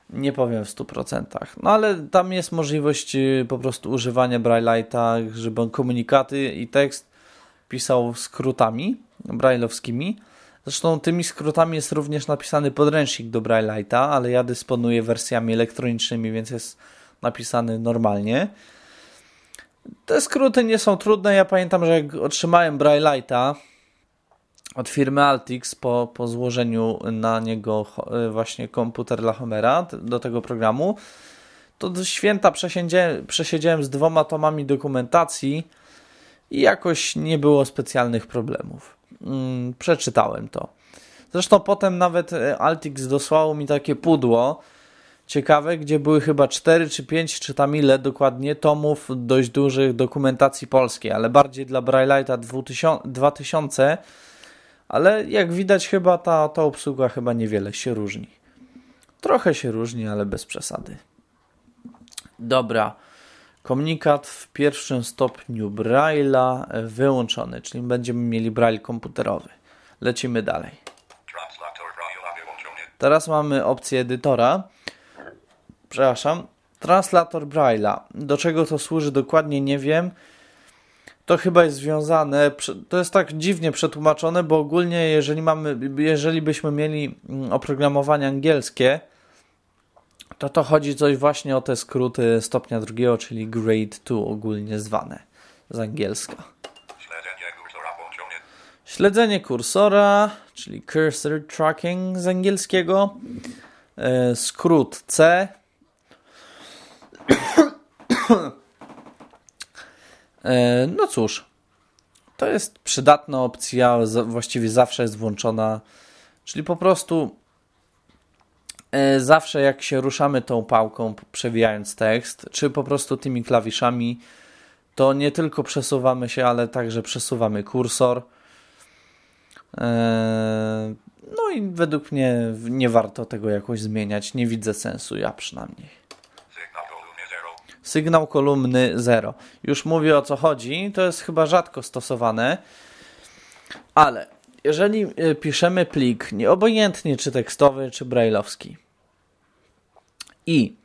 A: Nie powiem w 100%. No ale tam jest możliwość y, po prostu używania Braille'a, żeby on komunikaty i tekst pisał skrótami brailleowskimi. Zresztą tymi skrótami jest również napisany podręcznik do Braille'a, ale ja dysponuję wersjami elektronicznymi, więc jest napisany normalnie. Te skróty nie są trudne. Ja pamiętam, że jak otrzymałem Braille'a od firmy Altix po, po złożeniu na niego e, właśnie komputer dla Homera do tego programu, to do święta przesiedziałem, przesiedziałem z dwoma tomami dokumentacji i jakoś nie było specjalnych problemów. Mm, przeczytałem to. Zresztą potem nawet e, Altix dosłał mi takie pudło ciekawe, gdzie były chyba 4 czy 5, czy tam ile dokładnie tomów dość dużych dokumentacji polskiej, ale bardziej dla Braille'a 2000, ale jak widać chyba ta, ta obsługa chyba niewiele się różni. Trochę się różni, ale bez przesady. Dobra. Komunikat w pierwszym stopniu Braille'a wyłączony, czyli będziemy mieli Braille komputerowy. Lecimy dalej. Teraz mamy opcję edytora. Przepraszam. Translator Braille'a. Do czego to służy dokładnie nie wiem. To chyba jest związane, to jest tak dziwnie przetłumaczone, bo ogólnie jeżeli mamy, jeżeli byśmy mieli mm, oprogramowanie angielskie, to to chodzi coś właśnie o te skróty stopnia drugiego, czyli grade 2 ogólnie zwane z angielska.
B: Śledzenie kursora
A: czyli cursor tracking z angielskiego. E, skrót C. E, no cóż, to jest przydatna opcja, właściwie zawsze jest włączona, czyli po prostu e, zawsze jak się ruszamy tą pałką, przewijając tekst, czy po prostu tymi klawiszami, to nie tylko przesuwamy się, ale także przesuwamy kursor. E, no i według mnie nie warto tego jakoś zmieniać. Nie widzę sensu, ja przynajmniej.
B: Sygnał kolumny 0.
A: Sygnał kolumny 0. Już mówię o co chodzi, to jest chyba rzadko stosowane, ale jeżeli y, piszemy plik, nieobojętnie czy tekstowy, czy brailleowski i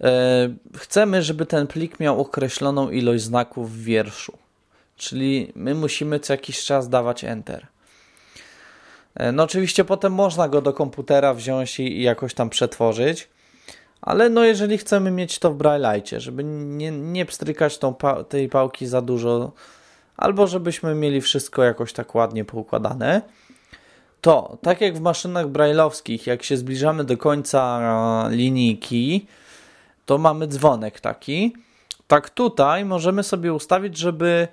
A: y, chcemy, żeby ten plik miał określoną ilość znaków w wierszu, czyli my musimy co jakiś czas dawać Enter. Y, no oczywiście potem można go do komputera wziąć i jakoś tam przetworzyć, ale no jeżeli chcemy mieć to w Braille'cie, żeby nie, nie pstrykać tą tej pałki za dużo, albo żebyśmy mieli wszystko jakoś tak ładnie poukładane, to tak jak w maszynach brailleowskich, jak się zbliżamy do końca linijki, to mamy dzwonek taki. Tak tutaj możemy sobie ustawić, żeby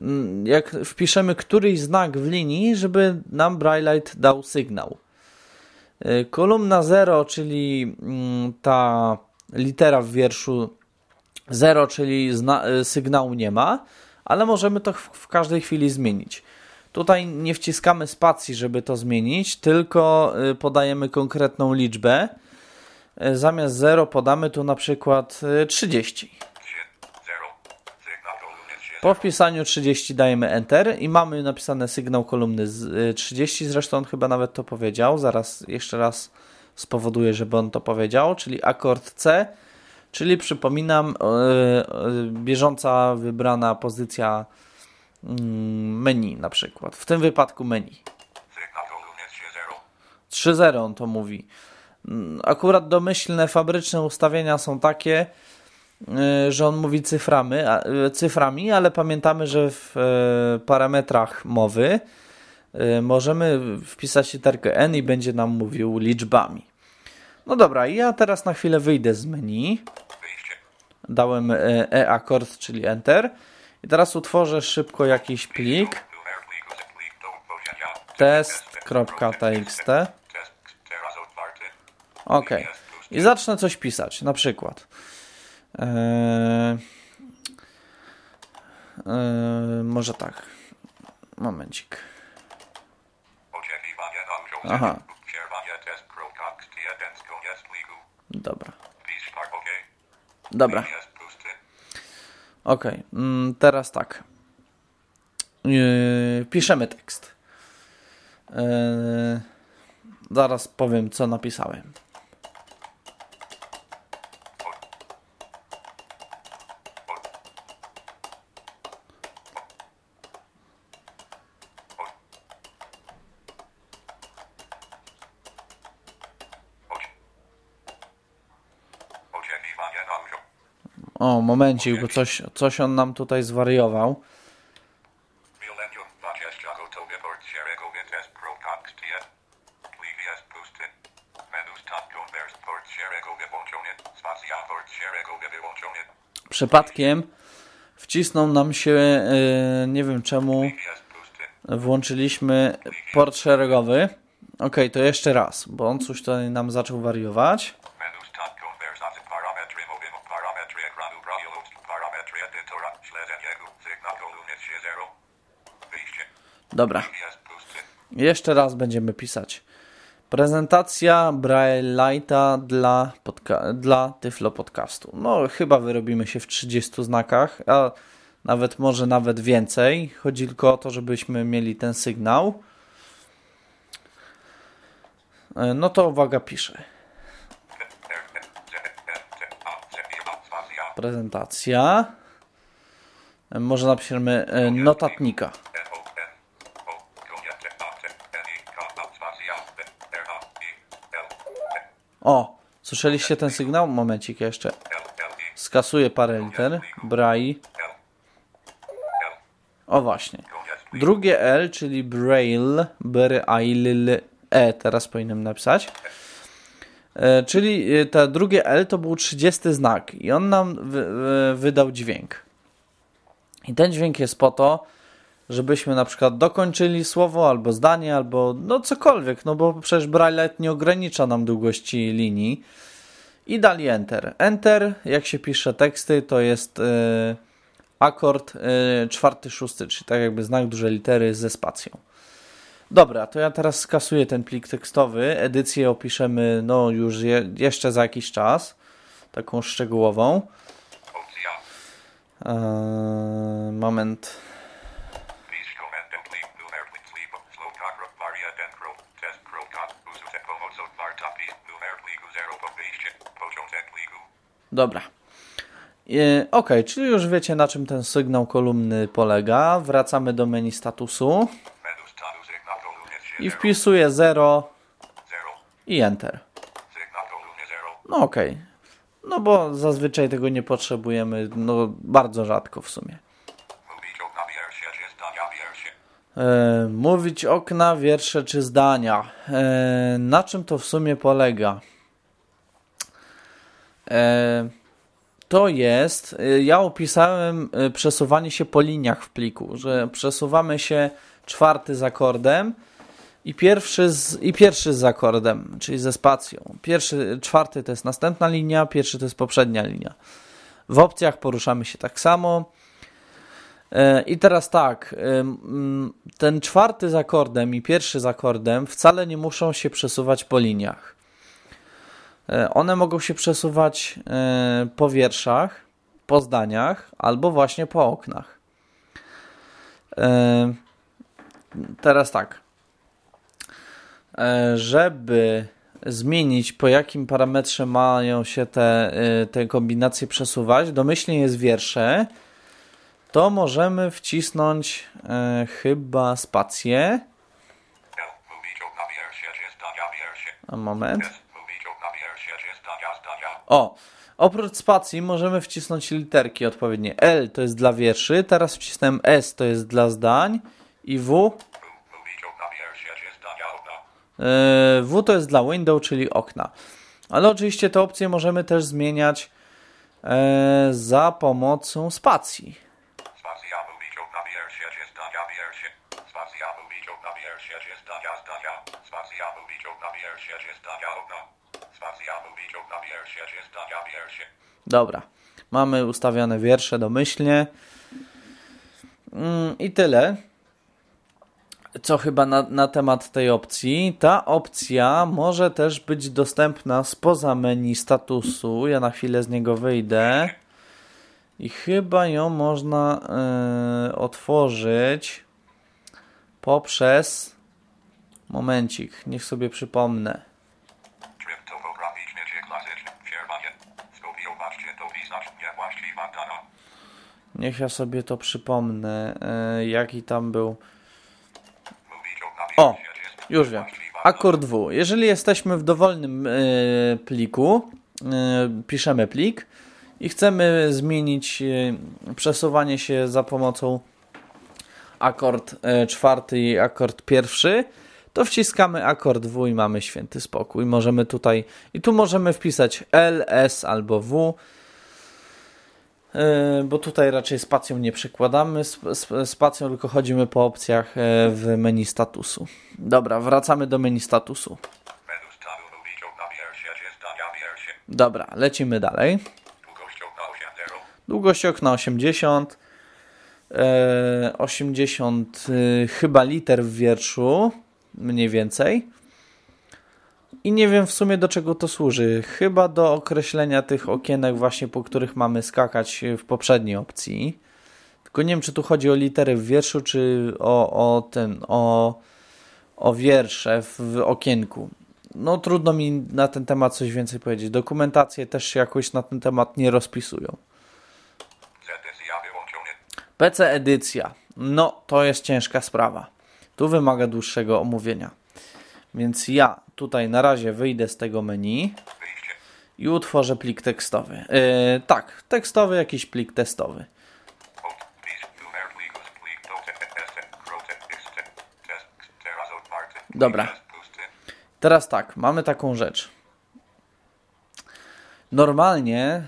A: mm, jak wpiszemy któryś znak w linii, żeby nam Brailleite dał sygnał. Y, kolumna 0, czyli mm, ta litera w wierszu 0, czyli y, sygnału nie ma, ale możemy to w każdej chwili zmienić. Tutaj nie wciskamy spacji, żeby to zmienić, tylko y, podajemy konkretną liczbę. Zamiast 0 podamy tu na przykład 30. Po wpisaniu 30 dajemy Enter i mamy napisane sygnał kolumny 30. Y, Zresztą on chyba nawet to powiedział. Zaraz jeszcze raz spowoduję, żeby on to powiedział, czyli akord C, czyli przypominam, yy, bieżąca wybrana pozycja yy, menu na przykład. W tym wypadku menu. 3.0 on to mówi. Mm, akurat domyślne fabryczne ustawienia są takie, Y, że on mówi cyframi, y, cyframi, ale pamiętamy, że w y, parametrach mowy możemy wpisać literkę n i będzie nam mówił liczbami. No dobra, ja teraz na chwilę wyjdę z menu. Dałem e-akord, czyli enter. I teraz utworzę szybko jakiś plik test.txt Ok. I zacznę coś pisać, na przykład Eee, eee, może tak. Momencik. Aha. Dobra. Dobra. Ok. Mm, teraz tak. Yy, piszemy tekst. Yy, zaraz powiem, co napisałem. Momencik, bo coś, coś on nam tutaj zwariował. Przypadkiem wcisnął nam się, yy, nie wiem czemu, włączyliśmy port szeregowy. Ok, to jeszcze raz, bo on coś tutaj nam zaczął wariować.
B: Menus Top Conversacji Parametry Mobile Parametry Ekranu Brailleost Parametry Edytora Śledzeniego Sygnał kolumny 0 Wyjście
A: Dobra, jeszcze raz będziemy pisać. Prezentacja Braille'a dla, podca- dla Tyflo Podcastu. No, chyba wyrobimy się w 30 znakach, a nawet może nawet więcej. Chodzi tylko o to, żebyśmy mieli ten sygnał. E, No to uwaga.
B: Spacja
A: Prezentacja. E, Może napiszemy e, notatnika. O, słyszeliście ten sygnał? Momencik jeszcze. Skasuję parę liter. Brai. O właśnie. Drugie L, czyli Braille, Braille, E, teraz powinienem napisać. E, Czyli te drugie L to był 30 znak i on nam wy, wy, wydał dźwięk. I ten dźwięk jest po to, żebyśmy na przykład dokończyli słowo albo zdanie, albo no cokolwiek, no bo przecież Braille nie ogranicza nam długości linii. I dali Enter. Enter, jak się pisze teksty, to jest e, akord e, czwarty, szósty, czyli tak jakby znak duże litery ze spacją. Dobra, to ja teraz skasuję ten plik tekstowy. Edycję opiszemy no już je, jeszcze za jakiś czas. Taką szczegółową. Eee, moment. Dobra. E, ok, czyli już wiecie na czym ten sygnał kolumny polega. Wracamy do menu statusu i wpisuję 0 i Enter. No ok. No bo zazwyczaj tego nie potrzebujemy, no bardzo rzadko w sumie. E, mówić okna, wiersze czy zdania. E, na czym to w sumie polega? E, to jest, e, ja opisałem e, przesuwanie się po liniach w pliku, że przesuwamy się czwarty z akordem i pierwszy z, i pierwszy z akordem, czyli ze spacją. Pierwszy, czwarty to jest następna linia, pierwszy to jest poprzednia linia. W opcjach poruszamy się tak samo. I teraz tak, ten czwarty z akordem i pierwszy z akordem wcale nie muszą się przesuwać po liniach. E, One mogą się przesuwać e, po wierszach, po zdaniach albo właśnie po oknach. E, Teraz tak. Żeby zmienić po jakim parametrze mają się te, te kombinacje przesuwać, domyślnie jest wiersze, to możemy wcisnąć chyba spację. Moment. O, oprócz spacji możemy wcisnąć literki odpowiednie. L to jest dla wierszy, teraz wcisnąłem S to jest dla zdań i W. e, W to jest dla window, czyli okna. Ale oczywiście te opcje możemy też zmieniać e, za pomocą spacji. Dobra. Mamy ustawione wiersze domyślnie. Mm, I tyle. Co chyba na, na temat tej opcji. Ta opcja może też być dostępna spoza menu statusu. Ja na chwilę z niego wyjdę. I chyba ją można e, otworzyć poprzez. Momencik, niech sobie przypomnę.
B: Tryb topograficzny czy klasyczny, przerwanie, skopiować to pisać, niewłaściwa dana.
A: Niech ja sobie to przypomnę. E, jaki tam był.
B: O
A: Już wiem. Akord W. Jeżeli jesteśmy w dowolnym e, pliku, e, piszemy plik i chcemy zmienić przesuwanie się za pomocą akord czwarty i akord pierwszy, to wciskamy akord W i mamy święty spokój. Możemy tutaj i tu możemy wpisać L, S albo W, bo tutaj raczej spacją nie przekładamy, spacją tylko chodzimy po opcjach w menu statusu. Dobra, wracamy do menu statusu. Dobra, lecimy dalej. Długość okna 80. 80 e, chyba liter w wierszu, mniej więcej. I nie wiem w sumie do czego to służy. Chyba do określenia tych okienek właśnie, po których mamy skakać w poprzedniej opcji. Tylko nie wiem, czy tu chodzi o litery w wierszu, czy o, o ten, o, o wiersze w okienku. No trudno mi na ten temat coś więcej powiedzieć. Dokumentacje też się jakoś na ten temat nie rozpisują. PC edycja. No, to jest ciężka sprawa. Tu wymaga dłuższego omówienia. Więc ja tutaj na razie wyjdę z tego menu i utworzę plik tekstowy. Yy, tak, tekstowy jakiś plik testowy. Dobra. Teraz tak, mamy taką rzecz. Normalnie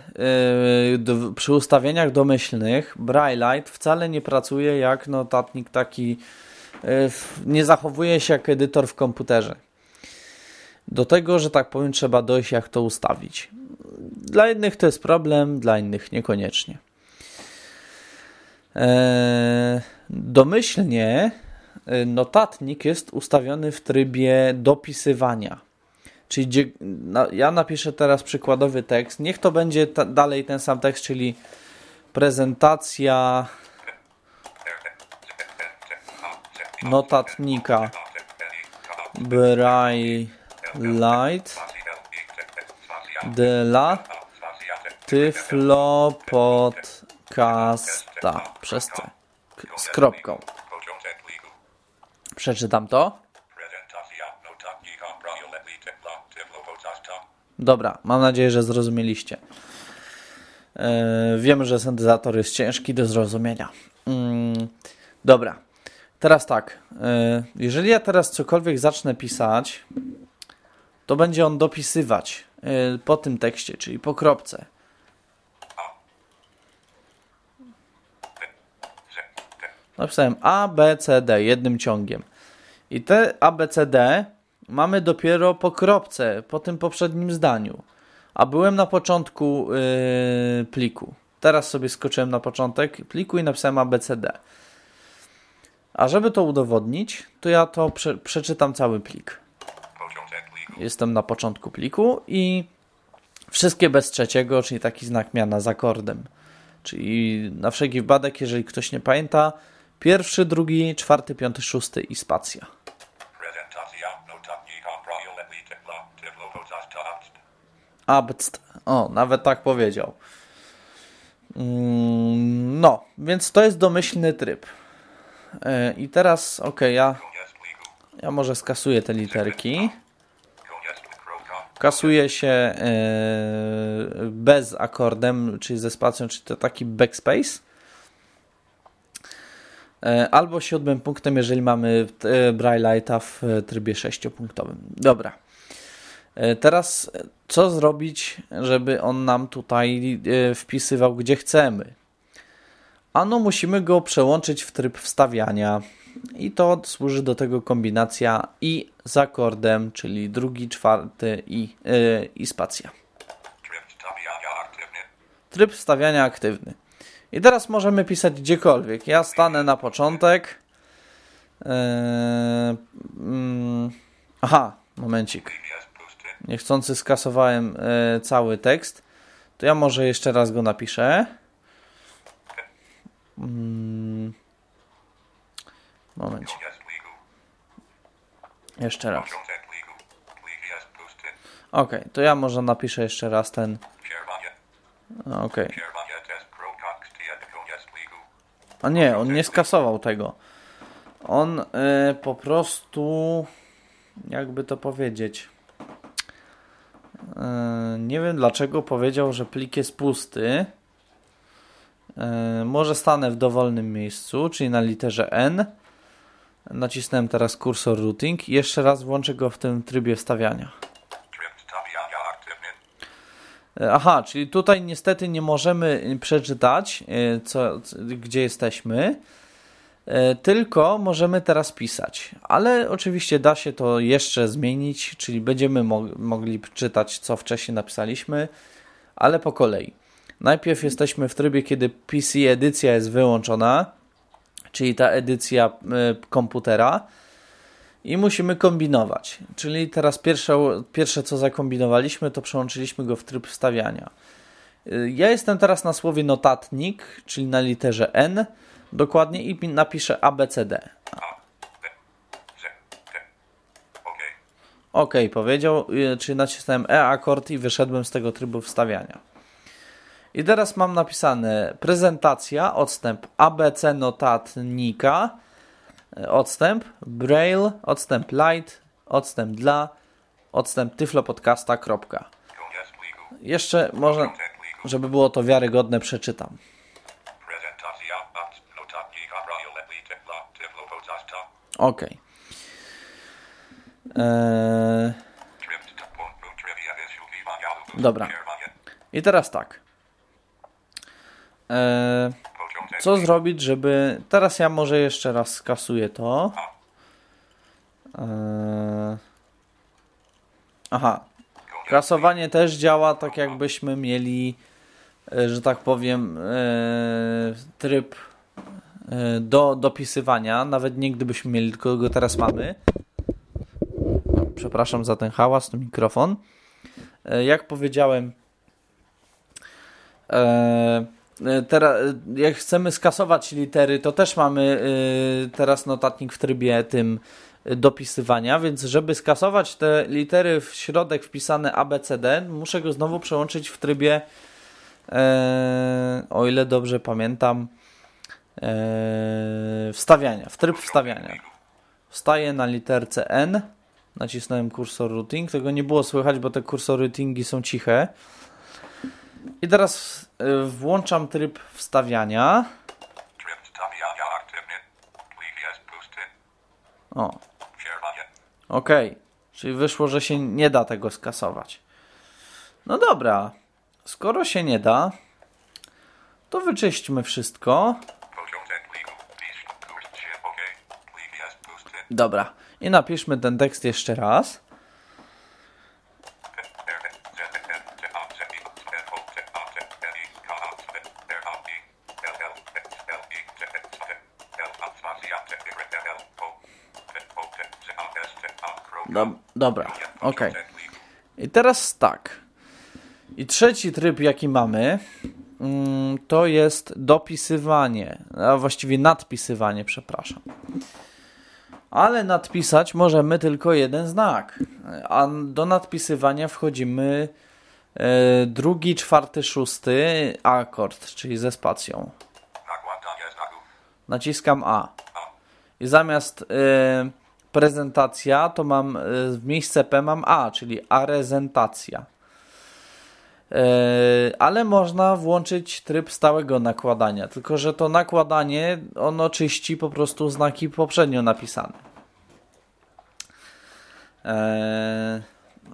A: yy, przy ustawieniach domyślnych Brailleite wcale nie pracuje jak notatnik taki, nie zachowuje się jak edytor w komputerze. Do tego, że tak powiem, trzeba dojść jak to ustawić. Dla jednych to jest problem, dla innych niekoniecznie. Yy, domyślnie yy, notatnik jest ustawiony w trybie dopisywania Czyli gdzie, no, ja napiszę teraz przykładowy tekst. Niech to będzie ta, dalej ten sam tekst, czyli prezentacja notatnika Braille dla Tyflo Podcasta przez C z kropką. Przeczytam to. Dobra, mam nadzieję, że zrozumieliście. Yy, wiemy, że syntezator jest ciężki do zrozumienia. Yy, dobra, teraz tak. Yy, jeżeli ja teraz cokolwiek zacznę pisać, to będzie on dopisywać po tym tekście, czyli po kropce. Napisałem A, B, C, D jednym ciągiem. I te A, B, C, D mamy dopiero po kropce, po tym poprzednim zdaniu. A byłem na początku yy, pliku. Teraz sobie skoczyłem na początek pliku i napisałem ABCD. A żeby to udowodnić, to ja to prze przeczytam cały plik. Jestem na początku pliku i wszystkie bez trzeciego, czyli taki znak miana z akordem. Czyli na wszelki wypadek, jeżeli ktoś nie pamięta, pierwszy, drugi, czwarty, piąty, szósty i spacja. Abst. O, nawet tak powiedział. Mm, no, więc to jest domyślny tryb. E, I teraz, ok, ja, ja może skasuję te literki. Kasuje się e, bez akordem, czyli ze spacją, czyli to taki backspace. E, albo siódmym punktem, jeżeli mamy Braille'a w trybie sześciopunktowym. Dobra. Teraz co zrobić, żeby on nam tutaj wpisywał gdzie chcemy? Ano musimy go przełączyć w tryb wstawiania i to służy do tego kombinacja i z akordem, czyli drugi, czwarty i, yy, i spacja. Tryb wstawiania aktywny. I teraz możemy pisać gdziekolwiek. Ja stanę na początek. Yy, yy, aha, momencik niechcący skasowałem e, cały tekst, to ja może jeszcze raz go napiszę. Mm. Moment. Jeszcze raz. Ok, to ja może napiszę jeszcze raz ten. Ok. A nie, on nie skasował tego. On y, po prostu, jakby to powiedzieć, E, nie wiem dlaczego powiedział, że plik jest pusty. E, może stanę w dowolnym miejscu, czyli na literze N. Nacisnąłem teraz kursor routing i jeszcze raz włączę go w tym trybie wstawiania. E, Aha, czyli tutaj niestety nie możemy przeczytać, e, co, gdzie jesteśmy, tylko możemy teraz pisać. Ale oczywiście da się to jeszcze zmienić, czyli będziemy mo mogli czytać, co wcześniej napisaliśmy, ale po kolei. Najpierw jesteśmy w trybie, kiedy PC edycja jest wyłączona, czyli ta edycja e, komputera. I musimy kombinować. Czyli teraz pierwsze, pierwsze co zakombinowaliśmy, to przełączyliśmy go w tryb wstawiania. Y, Ja jestem teraz na słowie notatnik, czyli na literze N dokładnie i pi- napiszę ABCD.
B: OK,
A: powiedział, y, czyli nacisnąłem E akord i wyszedłem z tego trybu wstawiania. I teraz mam napisane prezentacja, odstęp ABC notatnika, y, odstęp Braille, odstęp Light, odstęp dla, odstęp tyflopodcasta. kropka. Jeszcze może, żeby było to wiarygodne, przeczytam. OK. Eee,
B: trivia wyszukiwania lub
A: Dobra. I teraz tak.
B: Początek
A: co zrobić, żeby. Teraz ja może jeszcze raz skasuję to. Eee, aha.
B: Koniec
A: Kasowanie też działa tak, jakbyśmy mieli, e, że tak powiem, e, tryb e, do dopisywania. Nawet nie gdybyśmy mieli, tylko go teraz mamy. Przepraszam za ten hałas, to mikrofon. E, Jak powiedziałem, e, teraz, jak chcemy skasować litery, to też mamy e, teraz notatnik w trybie tym dopisywania, więc żeby skasować te litery w środek wpisane ABCD, muszę go znowu przełączyć w trybie, e, o ile dobrze pamiętam, e, wstawiania, w tryb wstawiania. Wstaję na literce N, nacisnąłem kursor routing, tego nie było słychać, bo te kursory routingi są ciche. I teraz e, włączam tryb wstawiania. O. Okej, czyli wyszło, że się nie da tego skasować. No dobra, skoro się nie da, to wyczyśćmy wszystko.
B: OK.
A: Dobra, i napiszmy ten tekst jeszcze raz. Dobra, okej.
B: Pliku.
A: I teraz tak. I trzeci tryb, jaki mamy, mm, to jest dopisywanie, a właściwie nadpisywanie, przepraszam. Ale nadpisać możemy tylko jeden znak, a do nadpisywania wchodzimy e, drugi, czwarty, szósty akord, czyli ze spacją. Naciskam A.
B: A.
A: I zamiast e, prezentacja, to mam e, w miejsce P mam A, czyli arezentacja. E, ale można włączyć tryb stałego nakładania, tylko że to nakładanie ono czyści po prostu znaki poprzednio napisane. E,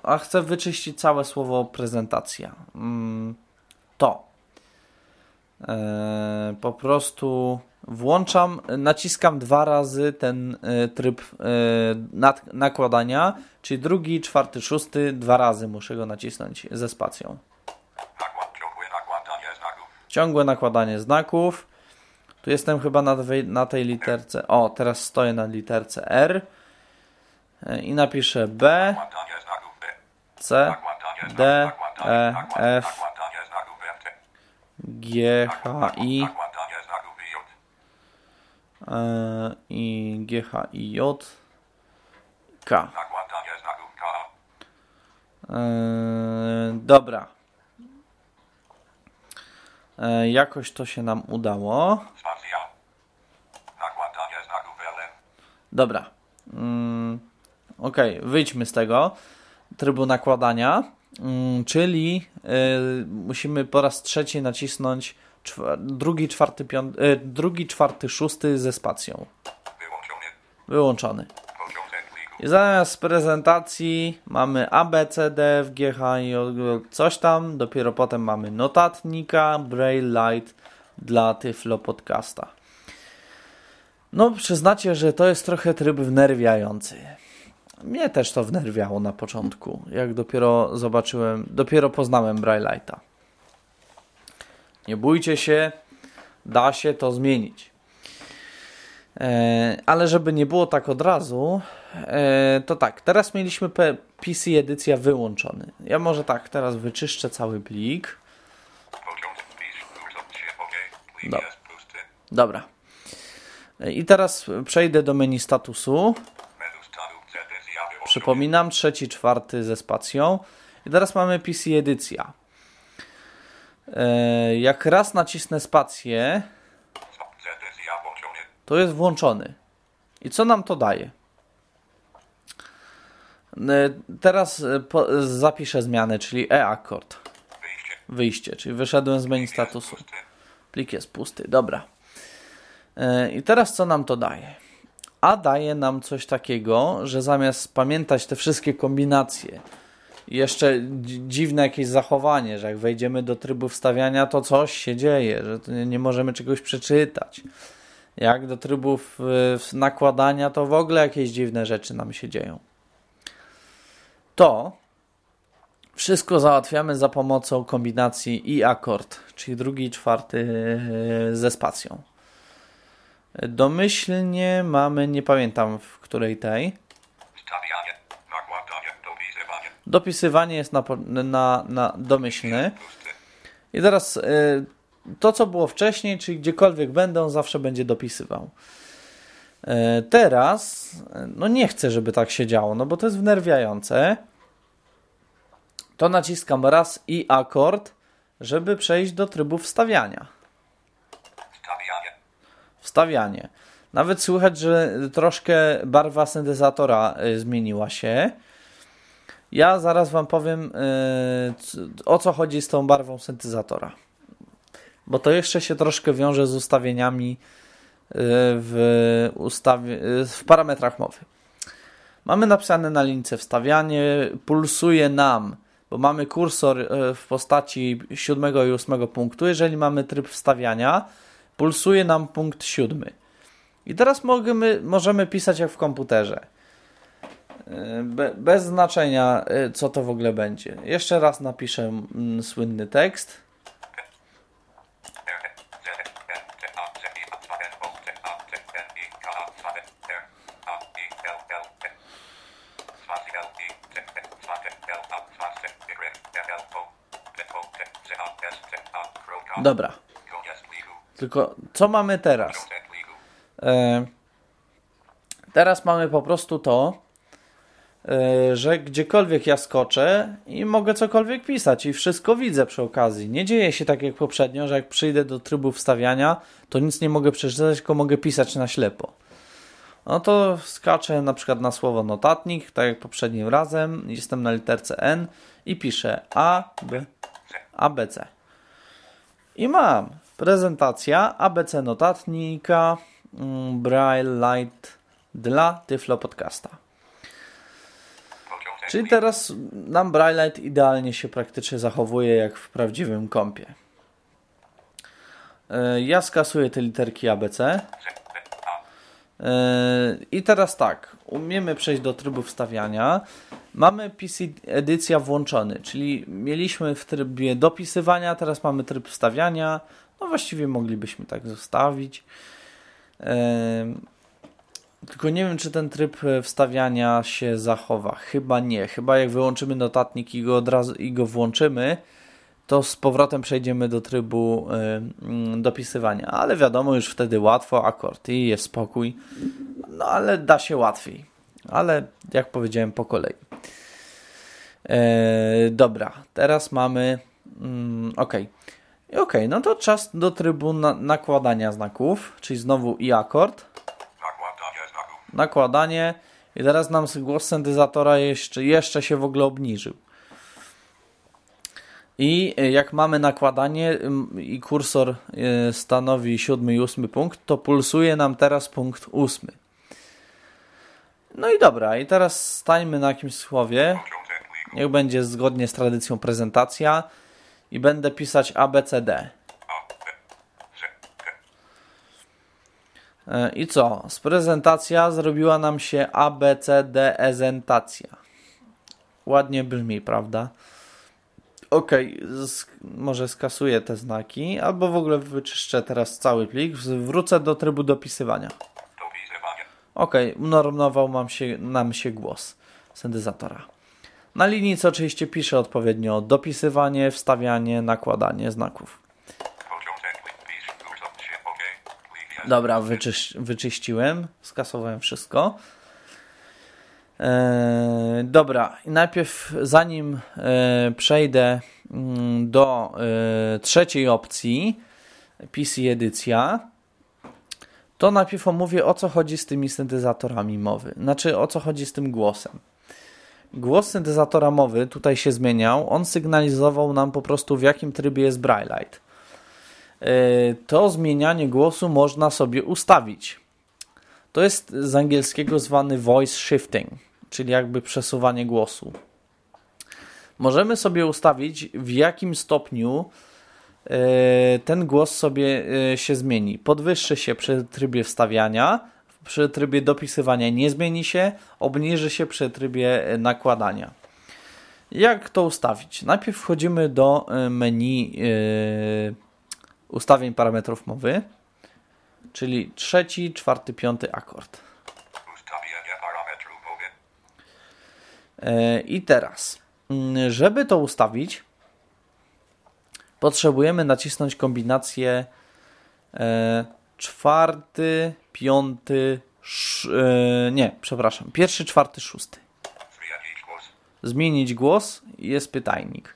A: a chcę wyczyścić całe słowo prezentacja. Mm, to po prostu włączam, naciskam dwa razy ten e, tryb e, nad, nakładania, czyli drugi, czwarty, szósty, dwa razy muszę go nacisnąć ze spacją.
B: Ciągłe nakładanie znaków.
A: Ciągłe nakładanie znaków. Tu jestem chyba na, na tej literce. O, teraz stoję na literce R E, i napiszę B. C, D. E, F. G, H, I,
B: Nakładanie znaków I, J.
A: e, I, G, H, I, J, K. Eee, dobra. Eee, jakoś to się nam udało. Dobra. Mm, ok, wyjdźmy z tego trybu nakładania. mm, czyli musimy po raz trzeci nacisnąć czwa, drugi, czwarty, piąty, y, drugi, czwarty, szósty ze spacją.
B: Wyłączony.
A: I zamiast prezentacji mamy A, B, C, D, F, G, H, I, O, coś tam. Dopiero potem mamy notatnika, Braille Light dla Tyflo Podcasta. No, przyznacie, że to jest trochę tryb wnerwiający. Mnie też to wnerwiało na początku, jak dopiero zobaczyłem, dopiero poznałem Braille Lighta. Nie bójcie się, da się to zmienić. E, ale żeby nie było tak od razu, e, to tak, teraz mieliśmy PC edycja wyłączony. Ja może tak, teraz wyczyszczę cały plik. Dobra. Dobra. E, I teraz przejdę do menu statusu. Przypominam, trzeci, czwarty ze spacją. I teraz mamy PC edycja. E, Jak raz nacisnę spację, to jest włączony. I co nam to daje? E, Teraz e, zapiszę zmianę, czyli e-akord.
B: Wyjście.
A: Czyli wyszedłem z menu statusu. Plik jest pusty, dobra. I teraz co nam to daje? A daje nam coś takiego, że zamiast pamiętać te wszystkie kombinacje, jeszcze dzi- dziwne jakieś zachowanie, że jak wejdziemy do trybu wstawiania, to coś się dzieje, że nie możemy czegoś przeczytać. Jak do trybów y, nakładania, to w ogóle jakieś dziwne rzeczy nam się dzieją. To wszystko załatwiamy za pomocą kombinacji i akord, czyli drugi i czwarty e, ze spacją. Domyślnie mamy, nie pamiętam w której tej.
B: Stawianie. Nakładanie. Dopisywanie.
A: Jest na, na, na domyślny. I teraz e, to, co było wcześniej, czyli gdziekolwiek będą, zawsze będzie dopisywał. E, Teraz, no nie chcę, żeby tak się działo, no bo to jest wnerwiające. To naciskam raz i akord, żeby przejść do trybu wstawiania.
B: Stawianie.
A: Wstawianie. Nawet słychać, że troszkę barwa syntezatora y, zmieniła się. Ja zaraz Wam powiem, y, o co chodzi z tą barwą syntezatora. Bo to jeszcze się troszkę wiąże z ustawieniami y, w, ustawie, y, w parametrach mowy. Mamy napisane na lince wstawianie, pulsuje nam, bo mamy kursor w postaci 7 i 8 punktu. Jeżeli mamy tryb wstawiania, pulsuje nam punkt 7. I teraz możemy, możemy pisać jak w komputerze. Be, bez znaczenia, y, co to w ogóle będzie. Jeszcze raz napiszę mm, słynny tekst. Dobra. Tylko co mamy teraz? E, teraz mamy po prostu to, że gdziekolwiek ja skoczę i mogę cokolwiek pisać i wszystko widzę przy okazji. Nie dzieje się tak jak poprzednio, że jak przyjdę do trybu wstawiania, to nic nie mogę przeczytać, tylko mogę pisać na ślepo. No to skaczę na przykład na słowo notatnik, tak jak poprzednim razem. Jestem na literce N i piszę A, B, A, B, C. I mam prezentacja ABC notatnika mm, Braille Light dla Tyflo Podcasta. Czyli teraz nam Braille Light idealnie się praktycznie zachowuje jak w prawdziwym kompie. E, Ja skasuję te literki ABC. E, I teraz tak, umiemy przejść do trybu wstawiania. Mamy PC edycja włączony, czyli mieliśmy w trybie dopisywania, teraz mamy tryb wstawiania. No właściwie moglibyśmy tak zostawić. Tylko nie wiem, czy ten tryb e, wstawiania się zachowa. Chyba nie. Chyba jak wyłączymy notatnik i go od razu i go włączymy, to z powrotem przejdziemy do trybu y, dopisywania. Ale wiadomo, już wtedy łatwo, akord i jest spokój. No ale da się łatwiej. Ale jak powiedziałem, po kolei. E, dobra, teraz mamy. Mm, ok. Ok, no to czas do trybu na, nakładania znaków, czyli znowu i akord.
B: Nakładanie.
A: I teraz nam głos syntezatora jeszcze, jeszcze się w ogóle obniżył. I y, jak mamy nakładanie i kursor y, stanowi siódmy i ósmy punkt, to pulsuje nam teraz punkt ósmy. No i dobra, i teraz stańmy na jakimś słowie. Niech będzie zgodnie z tradycją prezentacja i będę pisać ABCD.
B: A, B, C, D.
A: E, I co? Z prezentacja zrobiła nam się ABCD ezentacja. Ładnie brzmi, prawda? Ok, może skasuję te znaki, albo w ogóle wyczyszczę teraz cały plik. Wrócę do trybu dopisywania. Ok, unormował nam się, nam się głos syntezatora. Na linijce oczywiście piszę odpowiednio dopisywanie, wstawianie, nakładanie znaków. Dobra, wyczyś, wyczyściłem, skasowałem wszystko. E, dobra, najpierw zanim e, przejdę mm, do e, trzeciej opcji, PC edycja, to najpierw omówię o co chodzi z tymi syntezatorami mowy. Znaczy o co chodzi z tym głosem. Głos syntezatora mowy tutaj się zmieniał. On sygnalizował nam po prostu w jakim trybie jest Braillite. E, To zmienianie głosu można sobie ustawić. To jest z angielskiego zwany voice shifting, czyli jakby przesuwanie głosu. Możemy sobie ustawić w jakim stopniu e, ten głos sobie e, się zmieni. Podwyższy się przy trybie wstawiania, przy trybie dopisywania nie zmieni się, obniży się przy trybie nakładania. Jak to ustawić? Najpierw wchodzimy do menu ustawień parametrów mowy, czyli trzeci, czwarty, piąty akord.
B: Ustawienie parametru mowy.
A: E, I teraz, mm, żeby to ustawić, potrzebujemy nacisnąć kombinację e, czwarty, piąty, e, nie, przepraszam, pierwszy, czwarty, szósty.
B: Zmienić głos.
A: Zmienić głos jest pytajnik.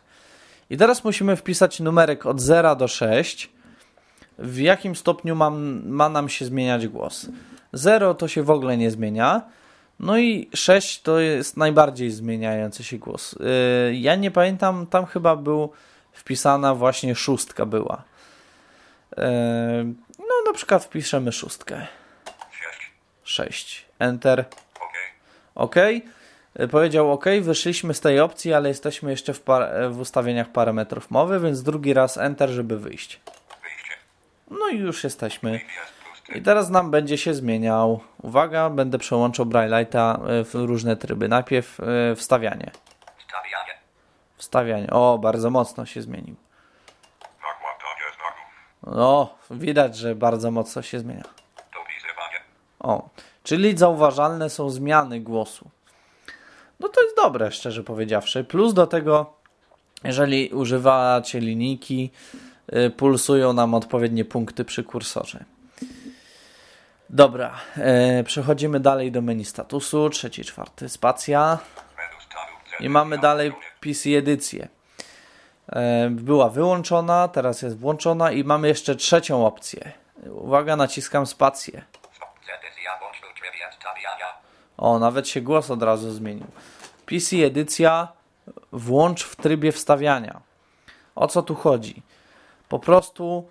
A: I teraz musimy wpisać numerek od 0 do 6. W jakim stopniu mam, ma nam się zmieniać głos? 0 to się w ogóle nie zmienia. No i 6 to jest najbardziej zmieniający się głos. Yy, ja nie pamiętam, tam chyba był wpisana właśnie szóstka była. Yy, no na przykład wpiszemy szóstkę.
B: 6.
A: 6. Enter.
B: OK.
A: OK. Y, Powiedział OK, wyszliśmy z tej opcji, ale jesteśmy jeszcze w, w ustawieniach parametrów mowy, więc drugi raz Enter, żeby wyjść. No i już jesteśmy. I teraz nam będzie się zmieniał. Uwaga, będę przełączał Braille'a y, w różne tryby. Najpierw y, wstawianie.
B: Stawianie.
A: Wstawianie. O, bardzo mocno się zmienił. No, widać, że bardzo mocno się zmienia. O, czyli zauważalne są zmiany głosu. No to jest dobre, szczerze powiedziawszy. Plus do tego, jeżeli używacie linijki, pulsują nam odpowiednie punkty przy kursorze. Dobra, e, przechodzimy dalej do menu statusu, trzeci, czwarty, spacja i mamy dalej PC edycję. E, była wyłączona, teraz jest włączona i mamy jeszcze trzecią opcję. Uwaga, naciskam spację. O, nawet się głos od razu zmienił. PC edycja włącz w trybie wstawiania. O co tu chodzi? Po prostu,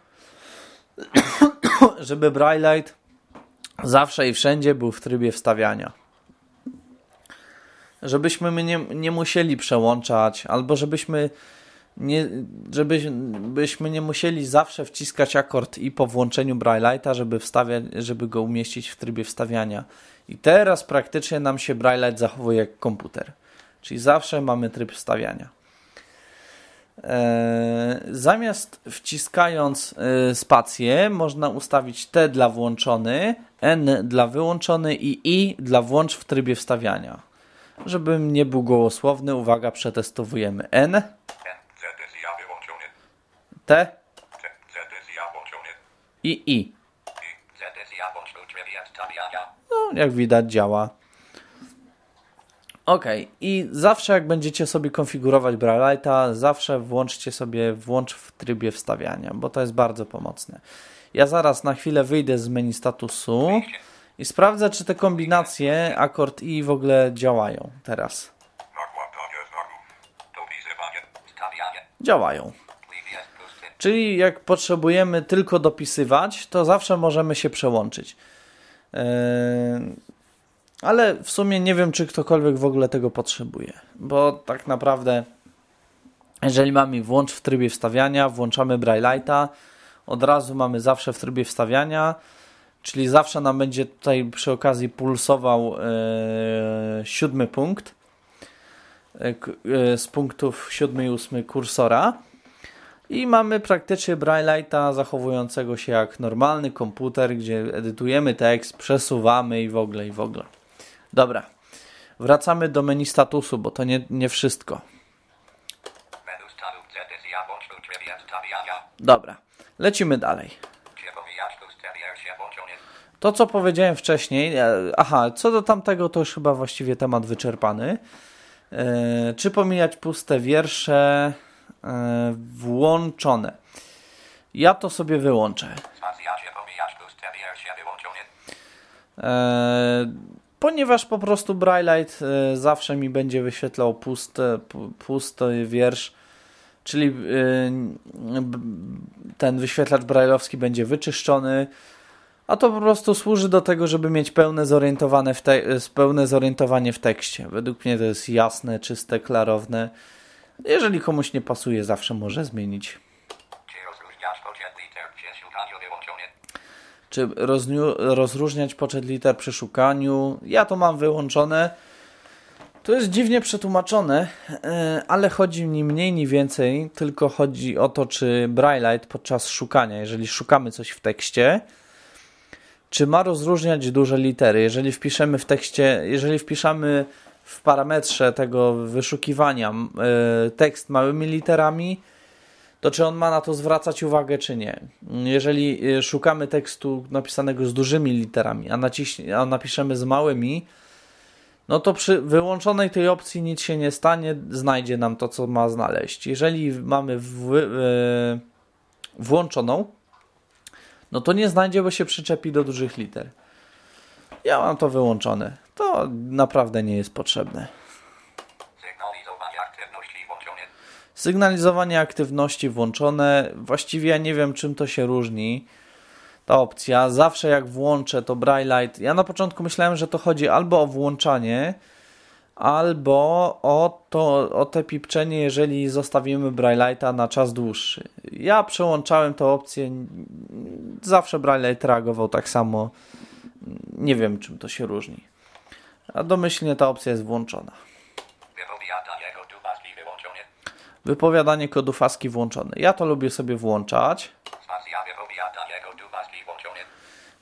A: żeby Braillite zawsze i wszędzie był w trybie wstawiania. Żebyśmy my nie, nie musieli przełączać, albo żebyśmy nie, żebyśmy nie musieli zawsze wciskać akord i po włączeniu Braille'a, żeby, żeby go umieścić w trybie wstawiania. I teraz praktycznie nam się Braille'ite zachowuje jak komputer. Czyli zawsze mamy tryb wstawiania. Eee, zamiast wciskając e, spację, można ustawić T dla włączony, N dla wyłączony i I dla włącz w trybie wstawiania. Żebym nie był gołosłowny, uwaga, przetestowujemy N. T i I. No, jak widać, działa. Ok, i zawsze jak będziecie sobie konfigurować Braille'a, zawsze włączcie sobie włącz w trybie wstawiania, bo to jest bardzo pomocne. Ja zaraz na chwilę wyjdę z menu statusu i sprawdzę, czy te kombinacje akord i w ogóle działają teraz. Działają. Czyli jak potrzebujemy tylko dopisywać, to zawsze możemy się przełączyć. Yy, ale w sumie nie wiem, czy ktokolwiek w ogóle tego potrzebuje, bo tak naprawdę, jeżeli mamy włącz w trybie wstawiania, włączamy Braille'a, od razu mamy zawsze w trybie wstawiania, czyli zawsze nam będzie tutaj przy okazji pulsował yy, siódmy punkt yy, z punktów siódmy i ósmy kursora. I mamy praktycznie Braille'a zachowującego się jak normalny komputer, gdzie edytujemy tekst, przesuwamy i w ogóle, i w ogóle. Dobra, wracamy do menu statusu, bo to nie, nie wszystko. Dobra, lecimy dalej. To, co powiedziałem wcześniej, e, aha, co do tamtego, to już chyba właściwie temat wyczerpany. E, czy pomijać puste wiersze e, włączone? Ja to sobie wyłączę. E, ponieważ po prostu Braillite e, zawsze mi będzie wyświetlał puste, pu- pusty wiersz, czyli e, ten wyświetlacz brailleowski będzie wyczyszczony, a to po prostu służy do tego, żeby mieć pełne, zorientowane w e, pełne zorientowanie w tekście. Według mnie to jest jasne, czyste, klarowne. Jeżeli komuś nie pasuje, zawsze może zmienić.
B: Czy rozróżniasz poczet liter przy szukaniu wyłączony?
A: Czy rozróżniać poczet liter przy szukaniu. Ja to mam wyłączone. To jest dziwnie przetłumaczone, e, ale chodzi mi mniej ni więcej, tylko chodzi o to, czy Brailleite podczas szukania, jeżeli szukamy coś w tekście, czy ma rozróżniać duże litery. Jeżeli wpiszemy w tekście, jeżeli wpiszemy w parametrze tego wyszukiwania e, tekst małymi literami, to czy on ma na to zwracać uwagę, czy nie. Jeżeli y, szukamy tekstu napisanego z dużymi literami, a, a napiszemy z małymi, no to przy wyłączonej tej opcji nic się nie stanie, znajdzie nam to, co ma znaleźć. Jeżeli mamy w, y, włączoną, no to nie znajdzie, bo się przyczepi do dużych liter. Ja mam to wyłączone. To naprawdę nie jest potrzebne.
B: Sygnalizowanie aktywności włączony.
A: Sygnalizowanie aktywności włączone. Właściwie ja nie wiem, czym to się różni. Ta opcja. Zawsze jak włączę to Braillite. Ja na początku myślałem, że to chodzi albo o włączanie, albo o, to, o te pipczenie, jeżeli zostawimy Braille'a na czas dłuższy. Ja przełączałem tę opcję. Zawsze Braillite reagował tak samo. Nie wiem, czym to się różni. A domyślnie ta opcja jest włączona.
B: Wypowiadanie kodu baski wyłączony.
A: Wypowiadanie kodu faski włączone. Ja to lubię sobie włączać.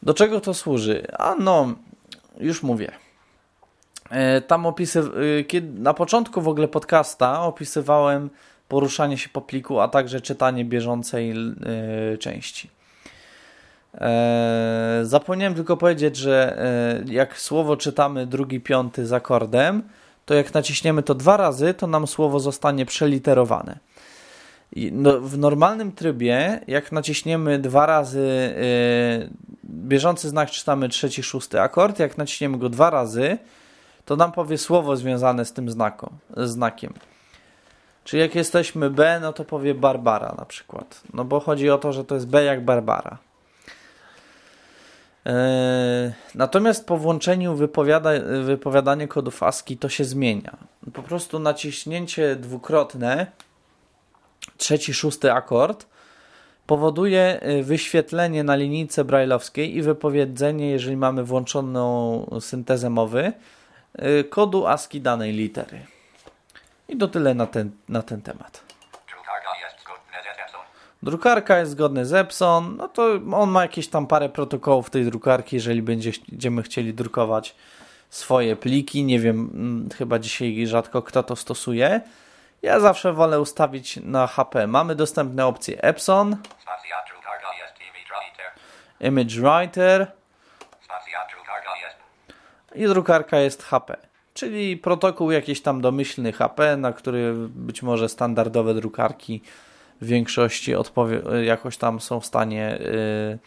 A: Do czego to służy? A no, już mówię. E, Tam opisy, e, kiedy, na początku w ogóle podcasta opisywałem poruszanie się po pliku, a także czytanie bieżącej e, części. Zapomniałem tylko powiedzieć, że jak słowo czytamy drugi, piąty z akordem, to jak naciśniemy to dwa razy, to nam słowo zostanie przeliterowane. No, w normalnym trybie, jak naciśniemy dwa razy yy, bieżący znak, czytamy trzeci, szósty akord. Jak naciśniemy go dwa razy, to nam powie słowo związane z tym znakiem. Czyli jak jesteśmy B, no to powie Barbara na przykład. No bo chodzi o to, że to jest B jak Barbara. Yy, natomiast po włączeniu wypowiada, wypowiadanie kodów ASCII to się zmienia. Po prostu naciśnięcie dwukrotne trzeci, szósty akord powoduje y, wyświetlenie na linijce brajlowskiej i wypowiedzenie, jeżeli mamy włączoną syntezę mowy, y, kodu ASCII danej litery. I to tyle na ten, na ten temat.
B: Drukarka jest zgodna z Epson.
A: Drukarka jest zgodna z Epson, no to on ma jakieś tam parę protokołów tej drukarki, jeżeli będzie, będziemy chcieli drukować swoje pliki. Nie wiem, mm, chyba dzisiaj rzadko kto to stosuje. Ja zawsze wolę ustawić na HP. Mamy dostępne opcje Epson,
B: image writer.
A: I drukarka jest HP. Czyli protokół jakiś tam domyślny HP, na który być może standardowe drukarki w większości odpowie- jakoś tam są w stanie yy,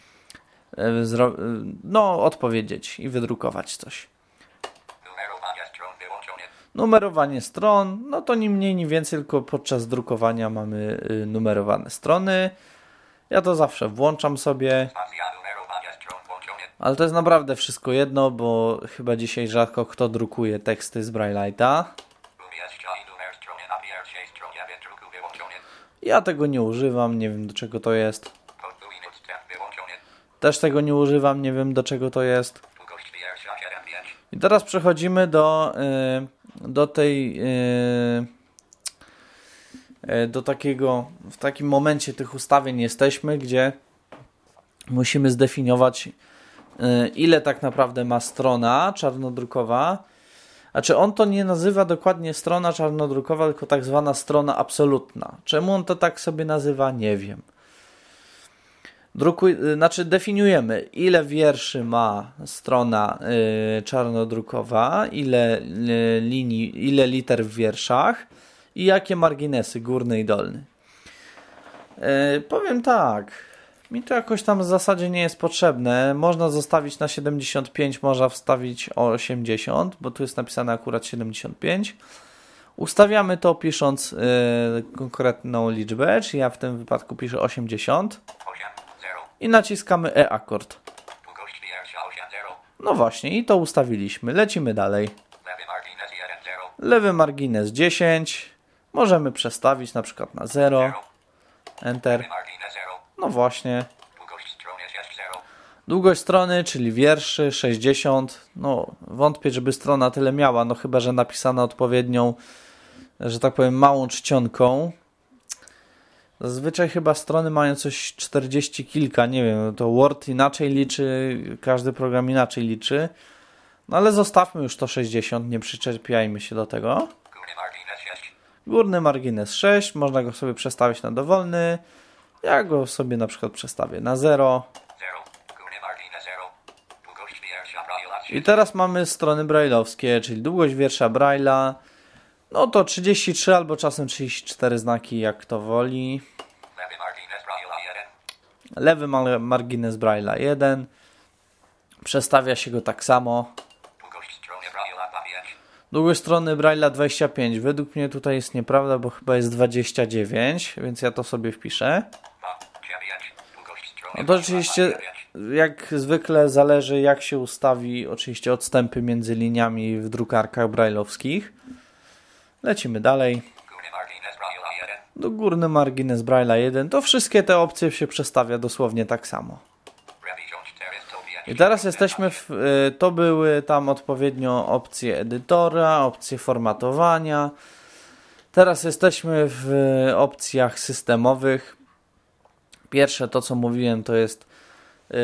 A: yy, zro- yy, no, odpowiedzieć i wydrukować coś.
B: Numerowanie stron wyłączone.
A: Numerowanie stron, no to ni mniej, ni więcej, tylko podczas drukowania mamy y, numerowane strony. Ja to zawsze włączam sobie, ale to jest naprawdę wszystko jedno, bo chyba dzisiaj rzadko kto drukuje teksty z Braille'a.
B: Umieszcza i numer strony na pierwszej stronie wydruku wyłączony.
A: Ja tego nie używam, nie wiem do czego to jest. Też tego nie używam, nie wiem do czego to jest.
B: Długość pierwsza 75.
A: I teraz przechodzimy do, y, do tej. y, y, do takiego. W takim momencie tych ustawień jesteśmy, gdzie musimy zdefiniować, ile tak naprawdę ma strona czarnodrukowa. Znaczy, on to nie nazywa dokładnie strona czarnodrukowa, tylko tak zwana strona absolutna. Czemu on to tak sobie nazywa, nie wiem. Drukuj, y, znaczy definiujemy, ile wierszy ma strona y, czarnodrukowa, ile y, linii, ile liter w wierszach i jakie marginesy, górny i dolny. Y, powiem tak, mi to jakoś tam w zasadzie nie jest potrzebne. Można zostawić na 75, można wstawić o 80, bo tu jest napisane akurat 75. Ustawiamy to pisząc y, konkretną liczbę, czyli ja w tym wypadku piszę 80
B: 8 0.
A: i naciskamy
B: 8 0.
A: No właśnie, i to ustawiliśmy. Lecimy dalej.
B: Lewy margines 1 0.
A: Lewy margines 10. Możemy przestawić na przykład na 0.
B: 0.
A: Enter.
B: Lewy margines 0.
A: No właśnie.
B: Długość strony 6 0.
A: Długość strony, czyli wierszy 60. No, wątpię, żeby strona tyle miała, no chyba, że napisana odpowiednią, że tak powiem, małą czcionką. Zazwyczaj chyba strony mają coś 40 kilka, nie wiem, to Word inaczej liczy, każdy program inaczej liczy. No ale zostawmy już to 60, nie przyczepiajmy się do tego.
B: Górny margines 6.
A: Górny margines 6, można go sobie przestawić na dowolny. Ja go sobie na przykład przestawię na 0.
B: 0. Górny margines 0. Długość pierwsza Braille'a
A: I teraz mamy strony brailleowskie, czyli długość wiersza Braille'a. No to 33 albo czasem 34 znaki, jak kto woli.
B: Lewy margines Braille'a 1.
A: Lewy ma- margines Braille'a 1. Przestawia się go tak samo.
B: Długość strony Braille'a 2 5.
A: Długość strony Braille'a 25. Według mnie tutaj jest nieprawda, bo chyba jest 29, więc ja to sobie wpiszę.
B: 2 9. Długość strony
A: No to oczywiście
B: 9.
A: jak zwykle zależy jak się ustawi oczywiście odstępy między liniami w drukarkach brailleowskich. Lecimy dalej.
B: Górny margines Braille'a 1.
A: Do górny margines Braille'a 1. To wszystkie te opcje się przestawia dosłownie tak samo.
B: Revision 405.
A: I teraz jesteśmy w, y, to były tam odpowiednio opcje edytora, opcje formatowania. Teraz jesteśmy w y, opcjach systemowych. Pierwsze to co mówiłem to jest yy,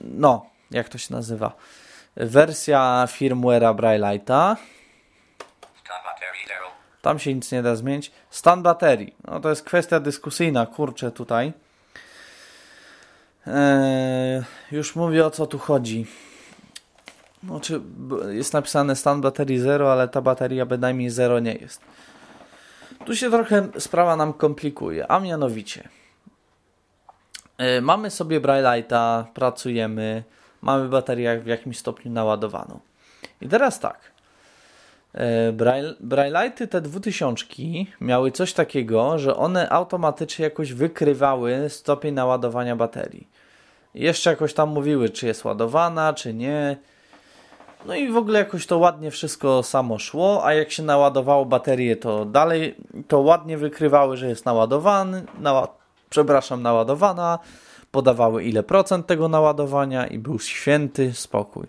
A: no, jak to się nazywa? Wersja firmware'a Braille'a.
B: Stan baterii 0.
A: Tam się nic nie da zmienić. Stan baterii. No to jest kwestia dyskusyjna, kurczę tutaj. Eee, już mówię o co tu chodzi. Czy b- jest napisane stan baterii 0, ale ta bateria bynajmniej 0 nie jest. Tu się trochę sprawa nam komplikuje, a mianowicie e, mamy sobie Braille'a, pracujemy, mamy baterię w jakimś stopniu naładowaną. I teraz tak. E, Braille, Braille'ity te dwutysiączki miały coś takiego, że one automatycznie jakoś wykrywały stopień naładowania baterii. Jeszcze jakoś tam mówiły, czy jest ładowana, czy nie. No i w ogóle jakoś to ładnie wszystko samo szło, a jak się naładowało baterię, to dalej to ładnie wykrywały, że jest naładowany, nała, przepraszam, naładowana, podawały ile procent tego naładowania i był święty spokój.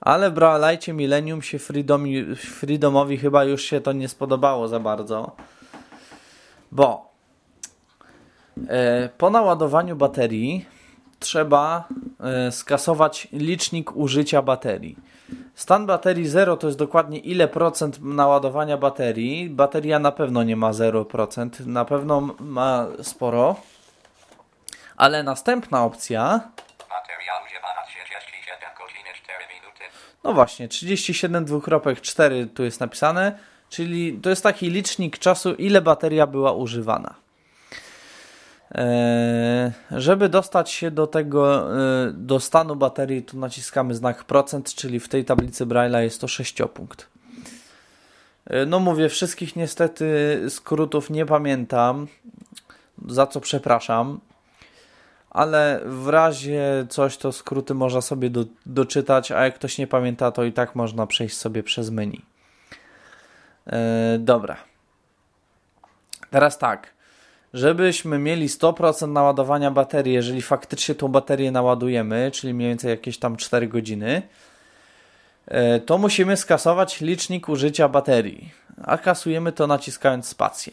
A: Ale w Braille'cie Millennium się Freedomowi chyba już się to nie spodobało za bardzo, bo e, po naładowaniu baterii trzeba e, skasować licznik użycia baterii. Stan baterii 0 to jest dokładnie ile procent naładowania baterii. Bateria na pewno nie ma 0%, na pewno ma sporo. Ale następna opcja,
B: Bateria używana 37 godziny 4 minuty.
A: no właśnie, 37,4 tu jest napisane, czyli to jest taki licznik czasu, ile bateria była używana. E, żeby dostać się do tego, e, do stanu baterii, tu naciskamy znak procent, czyli w tej tablicy Braille'a jest to sześciopunkt. E, no mówię, wszystkich niestety skrótów nie pamiętam, za co przepraszam, ale w razie coś to skróty można sobie do, doczytać, a jak ktoś nie pamięta, to i tak można przejść sobie przez menu. dobra. Teraz tak żebyśmy mieli 100% naładowania baterii, jeżeli faktycznie tą baterię naładujemy, czyli mniej więcej jakieś tam 4 godziny, e, to musimy skasować licznik użycia baterii. A kasujemy to naciskając spację.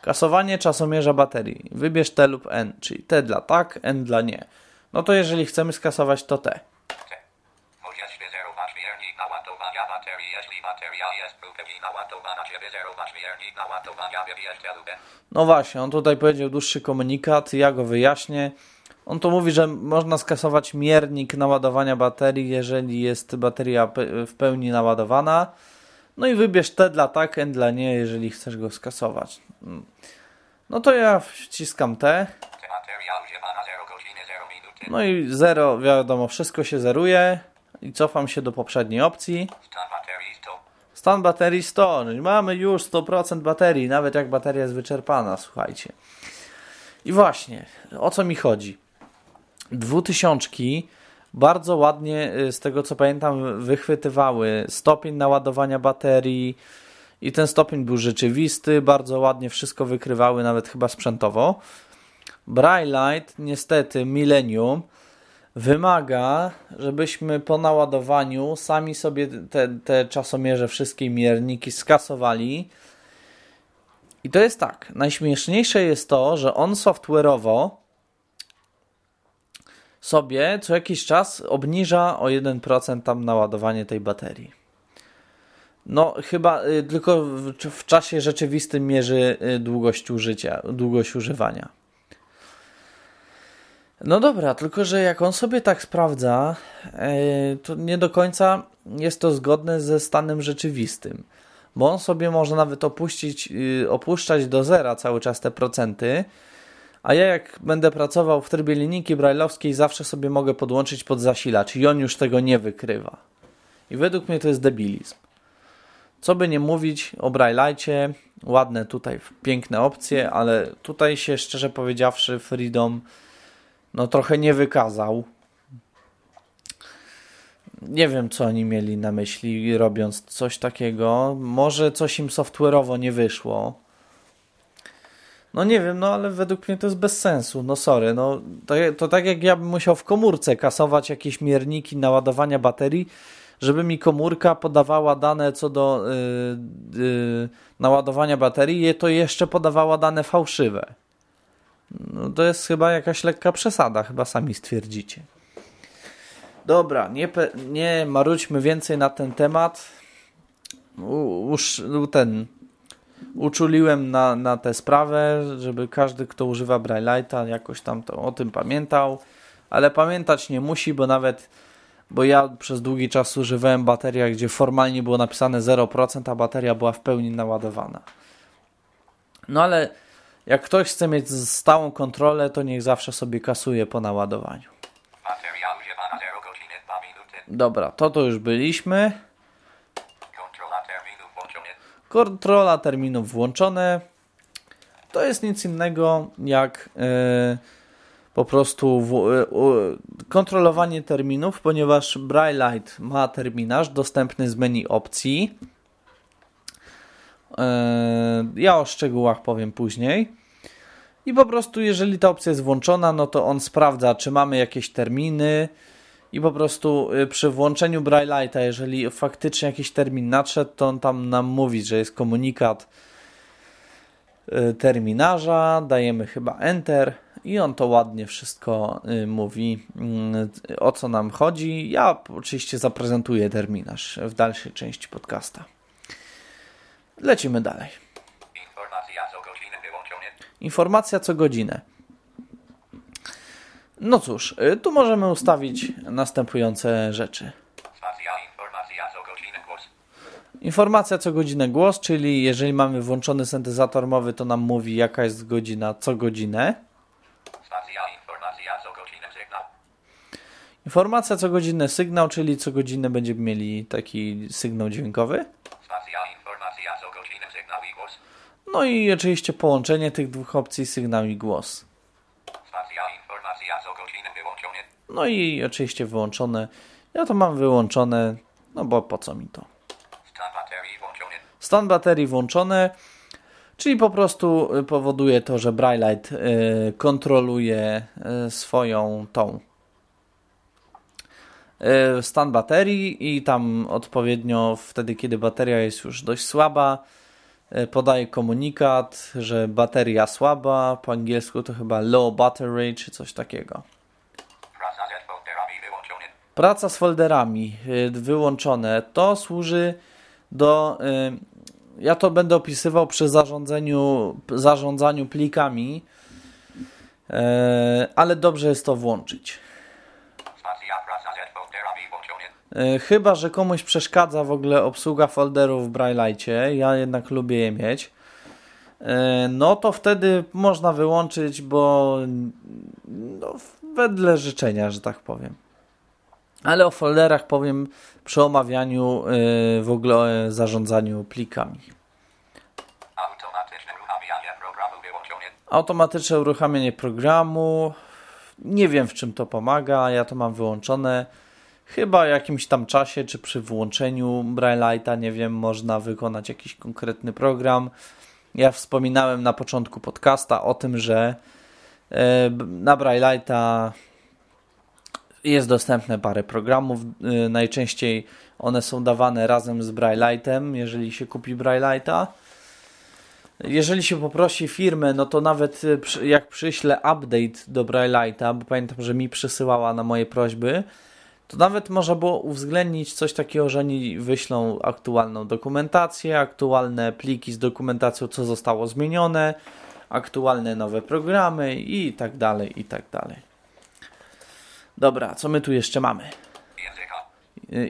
A: Kasowanie czasomierza baterii. Wybierz T lub N, czyli T dla tak, N dla nie. No to jeżeli chcemy skasować to T. No właśnie, on tutaj powiedział dłuższy komunikat, ja go wyjaśnię. On tu mówi, że można skasować miernik naładowania baterii, jeżeli jest bateria w pełni naładowana. No i wybierz T dla tak, N dla nie, jeżeli chcesz go skasować. No to ja wciskam T. No i 0, wiadomo, wszystko się zeruje. I cofam się do poprzedniej opcji. Stan baterii 100. Mamy już 100% baterii, nawet jak bateria jest wyczerpana, słuchajcie. I właśnie, o co mi chodzi? Dwutysiączki bardzo ładnie, y, z tego co pamiętam, wychwytywały stopień naładowania baterii i ten stopień był rzeczywisty, bardzo ładnie wszystko wykrywały, nawet chyba sprzętowo. Braille Light, niestety, Millennium wymaga, żebyśmy po naładowaniu sami sobie te, te czasomierze, wszystkie mierniki skasowali. I to jest tak. Najśmieszniejsze jest to, że on software'owo sobie co jakiś czas obniża o 1% tam naładowanie tej baterii. No, chyba y, tylko w, w czasie rzeczywistym mierzy y, długość użycia, długość używania. No dobra, tylko że jak on sobie tak sprawdza, e, to nie do końca jest to zgodne ze stanem rzeczywistym. Bo on sobie może nawet opuścić, y, opuszczać do zera cały czas te procenty, a ja jak będę pracował w trybie linijki brajlowskiej, zawsze sobie mogę podłączyć pod zasilacz i on już tego nie wykrywa. I według mnie to jest debilizm. Co by nie mówić o Braille'cie, ładne tutaj piękne opcje, ale tutaj się szczerze powiedziawszy Freedom no trochę nie wykazał. Nie wiem, co oni mieli na myśli, robiąc coś takiego. Może coś im software'owo nie wyszło. No nie wiem, no ale według mnie to jest bez sensu. No sorry, no to, to tak jak ja bym musiał w komórce kasować jakieś mierniki naładowania baterii, żeby mi komórka podawała dane co do yy, yy, naładowania baterii, to jeszcze podawała dane fałszywe. No to jest chyba jakaś lekka przesada, chyba sami stwierdzicie. Dobra, nie, nie marudźmy więcej na ten temat. Już ten uczuliłem na, na tę sprawę, żeby każdy, kto używa Braille'a, jakoś tam to, o tym pamiętał, ale pamiętać nie musi, bo nawet, bo ja przez długi czas używałem bateria, gdzie formalnie było napisane 0%, a bateria była w pełni naładowana. No ale jak ktoś chce mieć stałą kontrolę, to niech zawsze sobie kasuje po naładowaniu. Dobra, to to już byliśmy. Kontrola terminów włączone. To jest nic innego jak yy, po prostu w, yy, kontrolowanie terminów, ponieważ Braille Light ma terminarz dostępny z menu opcji. E, ja o szczegółach powiem później. I po prostu, jeżeli ta opcja jest włączona, no to on sprawdza, czy mamy jakieś terminy. I po prostu y, przy włączeniu Braille'a, jeżeli faktycznie jakiś termin nadszedł, to on tam nam mówi, że jest komunikat y, terminarza, dajemy chyba Enter i on to ładnie wszystko y, mówi, o co nam chodzi. Ja oczywiście zaprezentuję terminarz w dalszej części podcasta. Lecimy dalej. Informacja co godzinę. No cóż, y, tu możemy ustawić następujące rzeczy. Informacja co godzinę głos, czyli jeżeli mamy włączony syntezator mowy, to nam mówi jaka jest godzina co godzinę.
B: Informacja co godzinę.
A: Informacja co godzinę sygnał, czyli co godzinę będziemy mieli taki sygnał dźwiękowy.
B: Spacja informacja co godzinę sygnał i głos.
A: No i oczywiście połączenie tych dwóch opcji sygnał i głos. No i oczywiście wyłączone. Ja to mam wyłączone, no bo po co mi to?
B: Stan baterii włączony.
A: Włączone, czyli po prostu y, powoduje to, że Braillite y, kontroluje y, swoją tą stan baterii i tam odpowiednio wtedy, kiedy bateria jest już dość słaba, podaje komunikat, że bateria słaba, po angielsku to chyba low battery czy coś takiego.
B: Praca z folderami
A: y, wyłączone. To służy do. y, Ja to będę opisywał przy zarządzaniu, zarządzaniu plikami, ale dobrze jest to włączyć.
B: Spacja praca z folderami włączony.
A: Y, Chyba, że komuś przeszkadza w ogóle obsługa folderów w Braille'cie, ja jednak lubię je mieć. y, No to wtedy można wyłączyć, bo no, wedle życzenia, że tak powiem. Ale o folderach powiem przy omawianiu y, w ogóle o zarządzaniu plikami.
B: Automatyczne uruchamianie programu wyłączony.
A: Automatyczne uruchamianie programu. Nie wiem w czym to pomaga, ja to mam wyłączone. Chyba jakimś tam czasie, czy przy włączeniu Braille'a, nie wiem, można wykonać jakiś konkretny program. Ja wspominałem na początku podcasta o tym, że e, na Braille'a jest dostępne parę programów. e, Najczęściej one są dawane razem z Braille'em, jeżeli się kupi Braille'a. Jeżeli się poprosi firmę, no to nawet przy- jak przyślę update do Braille'a, bo pamiętam, że mi przysyłała na moje prośby, to nawet można było uwzględnić coś takiego, że oni wyślą aktualną dokumentację, aktualne pliki z dokumentacją, co zostało zmienione, aktualne nowe programy i tak dalej, i tak dalej. Dobra, co my tu jeszcze mamy?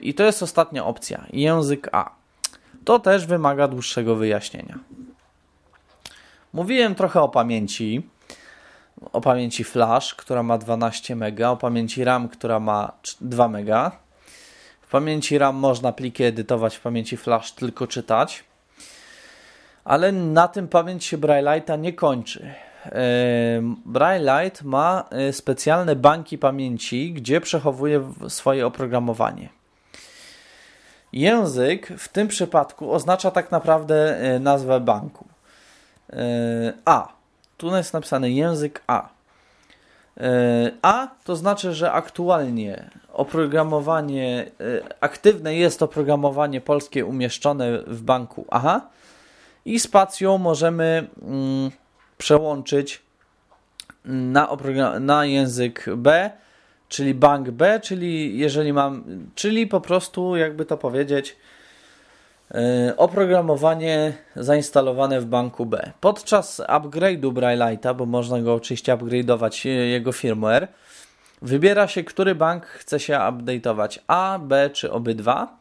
A: I to jest ostatnia opcja. Język A. To też wymaga dłuższego wyjaśnienia. Mówiłem trochę o pamięci. O pamięci flash, która ma 12 MB, o pamięci RAM, która ma cz- 2 MB. W pamięci RAM można pliki edytować, w pamięci flash tylko czytać. Ale na tym pamięć się Braille'a nie kończy. Ym, Braille'ite ma y, specjalne banki pamięci, gdzie przechowuje swoje oprogramowanie. Język w tym przypadku oznacza tak naprawdę y, nazwę banku. Y, A. Tu jest napisane język A. Y, A to znaczy, że aktualnie oprogramowanie, y, aktywne jest oprogramowanie polskie umieszczone w banku A i spacją możemy mm, przełączyć na, na język B, czyli bank B, czyli jeżeli mam, czyli po prostu jakby to powiedzieć, oprogramowanie zainstalowane w banku B. Podczas upgrade'u Braille'a, bo można go oczywiście upgrade'ować, yy, jego firmware, wybiera się, który bank chce się update'ować, A, B czy obydwa.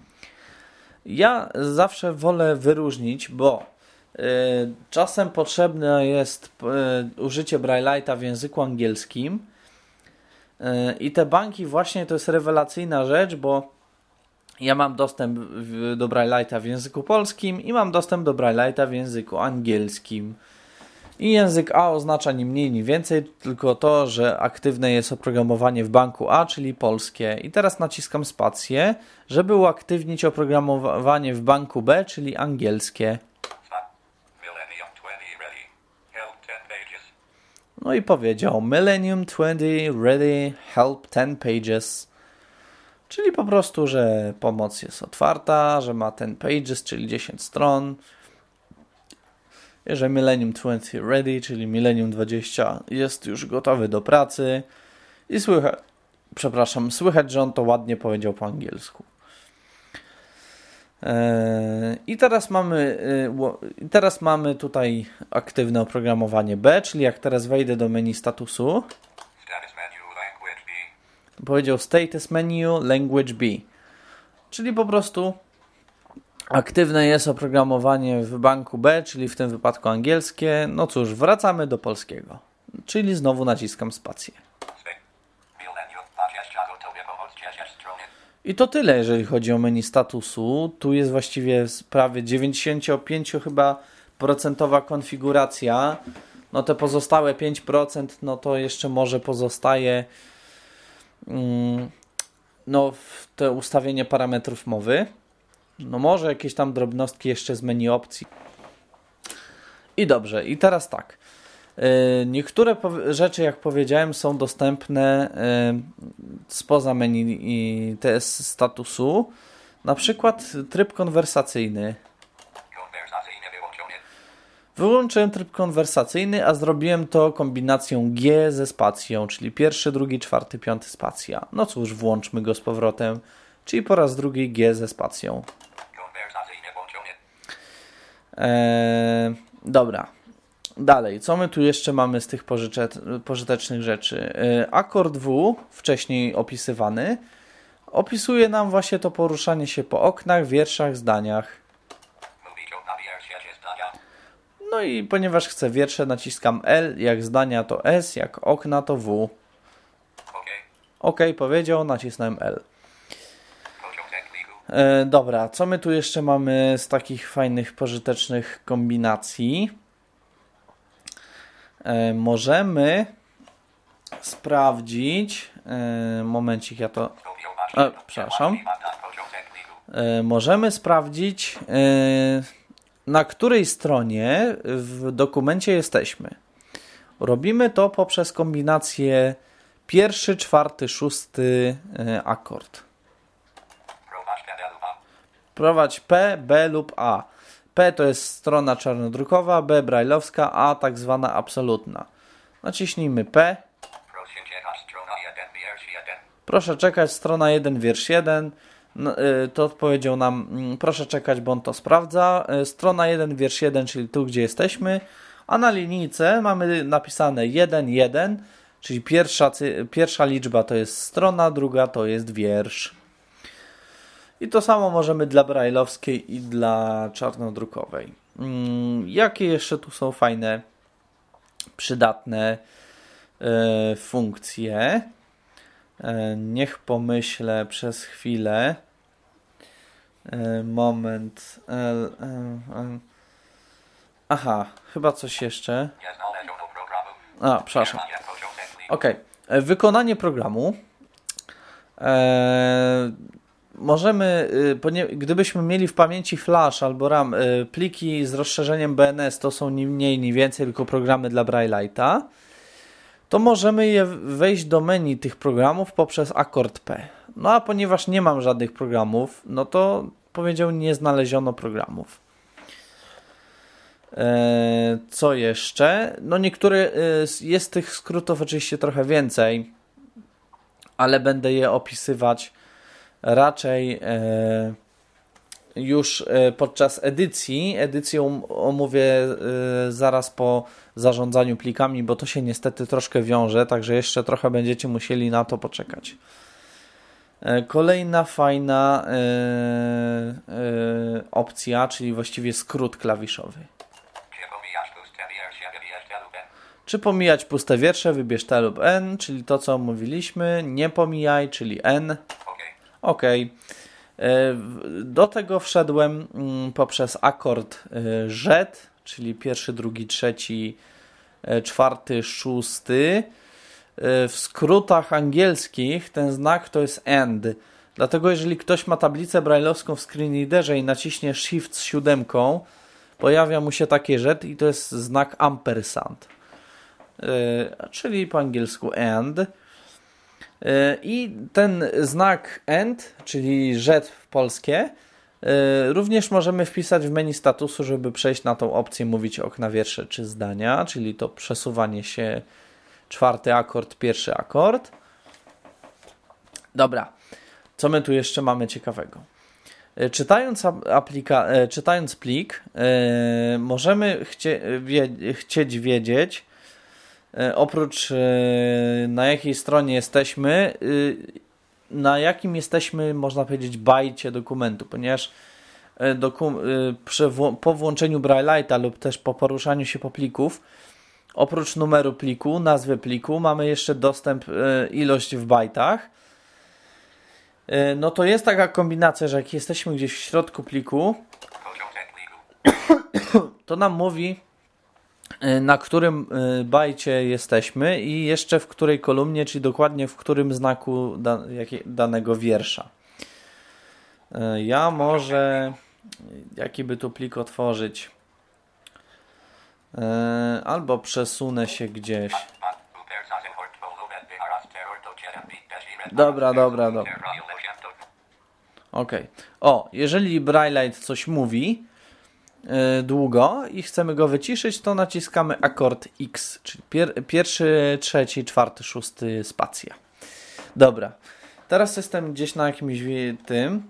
A: Ja zawsze wolę wyróżnić, bo y, czasem potrzebne jest użycie Braille'a w języku angielskim. I te banki właśnie to jest rewelacyjna rzecz, bo ja mam dostęp do Braille'a w języku polskim i mam dostęp do Braille'a w języku angielskim. I język A oznacza ni mniej, ni więcej, tylko to, że aktywne jest oprogramowanie w banku A, czyli polskie. I teraz naciskam spację, żeby uaktywnić oprogramowanie w banku B, czyli angielskie.
B: Spa- Millennium 20 ready. Help 10 pages.
A: No i powiedział Millennium 20 ready, help 10 pages. Czyli po prostu, że pomoc jest otwarta, że ma 10 pages, czyli 10 stron. Że Millennium 20 ready, czyli Millennium 20 jest już gotowy do pracy. I słychać, przepraszam, słychać, że on to ładnie powiedział po angielsku. Eee, I teraz mamy, i teraz mamy tutaj aktywne oprogramowanie B, czyli jak teraz wejdę do menu statusu,
B: Status menu language B.
A: powiedział status menu language B. Czyli po prostu Aktywne jest oprogramowanie w banku B, czyli w tym wypadku angielskie. No cóż, wracamy do polskiego. Czyli znowu naciskam spację. I to tyle, jeżeli chodzi o menu statusu. Tu jest właściwie prawie 95 chyba procentowa konfiguracja. No te pozostałe 5% no to jeszcze może pozostaje no te ustawienie parametrów mowy. No może jakieś tam drobnostki jeszcze z menu opcji. I dobrze, i teraz tak. E, niektóre rzeczy, jak powiedziałem, są dostępne e, spoza menu TS statusu. Na przykład tryb konwersacyjny. Wyłączyłem tryb konwersacyjny, a zrobiłem to kombinacją G ze spacją, czyli pierwszy, drugi, czwarty, piąty spacja. No cóż, włączmy go z powrotem, czyli po raz drugi G ze spacją. Eee, dobra. Dalej, co my tu jeszcze mamy z tych pożytecznych rzeczy? Eee, akord W, wcześniej opisywany, opisuje nam właśnie to poruszanie się po oknach, wierszach, zdaniach. No i ponieważ chcę wiersze, naciskam L, jak zdania to S, jak okna to W. OK, powiedział, nacisnąłem L. E, dobra, co my tu jeszcze mamy z takich fajnych, pożytecznych kombinacji? E, możemy sprawdzić. E, momencik, ja to. E, przepraszam. E, możemy sprawdzić, e, na której stronie w dokumencie jesteśmy. Robimy to poprzez kombinację pierwszy, czwarty, szósty e, akord. Prowadź P, B lub A. P to jest strona czarnodrukowa, B brajlowska, A tak zwana absolutna. Naciśnijmy P. Proszę czekać, strona 1, wiersz 1. No, y, to odpowiedział nam, mm, proszę czekać, bo on to sprawdza. Y, strona 1, wiersz 1, czyli tu, gdzie jesteśmy. A na linijce mamy napisane 1, 1, czyli pierwsza, pierwsza liczba to jest strona, druga to jest wiersz. I to samo możemy dla brajlowskiej i dla czarnodrukowej. Mm, jakie jeszcze tu są fajne, przydatne e, funkcje? E, niech pomyślę przez chwilę. E, moment. Aha, chyba coś jeszcze. A, przepraszam. Ok. Wykonanie programu możemy, y, gdybyśmy mieli w pamięci flash albo RAM, y, pliki z rozszerzeniem BNS to są ni mniej, ni więcej, tylko programy dla Braille'a, to możemy je wejść do menu tych programów poprzez akord P. No a ponieważ nie mam żadnych programów, no to powiedział nie znaleziono programów. E, co jeszcze? No niektóre, y, jest tych skrótów oczywiście trochę więcej, ale będę je opisywać raczej e, już e, podczas edycji. Edycję omówię e, zaraz po zarządzaniu plikami, bo to się niestety troszkę wiąże, także jeszcze trochę będziecie musieli na to poczekać. Kolejna fajna opcja, czyli właściwie skrót klawiszowy. Czy pomijać puste wiersze, wybierz T lub N, czyli to co mówiliśmy. Nie pomijaj, czyli N. Ok. E, do tego wszedłem mm, poprzez akord e, rzet, czyli pierwszy, drugi, trzeci, e, czwarty, szósty. W skrótach angielskich ten znak to jest AND. Dlatego jeżeli ktoś ma tablicę brailleowską w screenreaderze i naciśnie Shift z siódemką, pojawia mu się takie rzet i to jest znak ampersand. Czyli po angielsku AND. E, I ten znak END, czyli rzet w polskie, e, również możemy wpisać w menu statusu, żeby przejść na tą opcję mówić okna wiersze czy zdania, czyli to przesuwanie się czwarty akord, pierwszy akord. Dobra, co my tu jeszcze mamy ciekawego? E, czytając, aplika- czytając plik, możemy chcie- wie- chcieć wiedzieć, oprócz e, na jakiej stronie jesteśmy, y, na jakim jesteśmy, można powiedzieć, bajcie dokumentu, ponieważ e, po włączeniu Braille'a lub też po poruszaniu się po plików, oprócz numeru pliku, nazwy pliku, mamy jeszcze dostęp ilość w bajtach. No to jest taka kombinacja, że jak jesteśmy gdzieś w środku pliku, to nam mówi na którym y, bajcie jesteśmy i jeszcze w której kolumnie, czyli dokładnie w którym znaku danego wiersza. Y, ja może jaki by tu plik otworzyć? Albo przesunę się gdzieś. Dobra, dobra, dobra. Ok. O, jeżeli Brailleite coś mówi, E, długo i chcemy go wyciszyć, to naciskamy akord X, czyli pier pierwszy, trzeci, czwarty, szósty, spacja. Dobra. Teraz jestem gdzieś na jakimś tym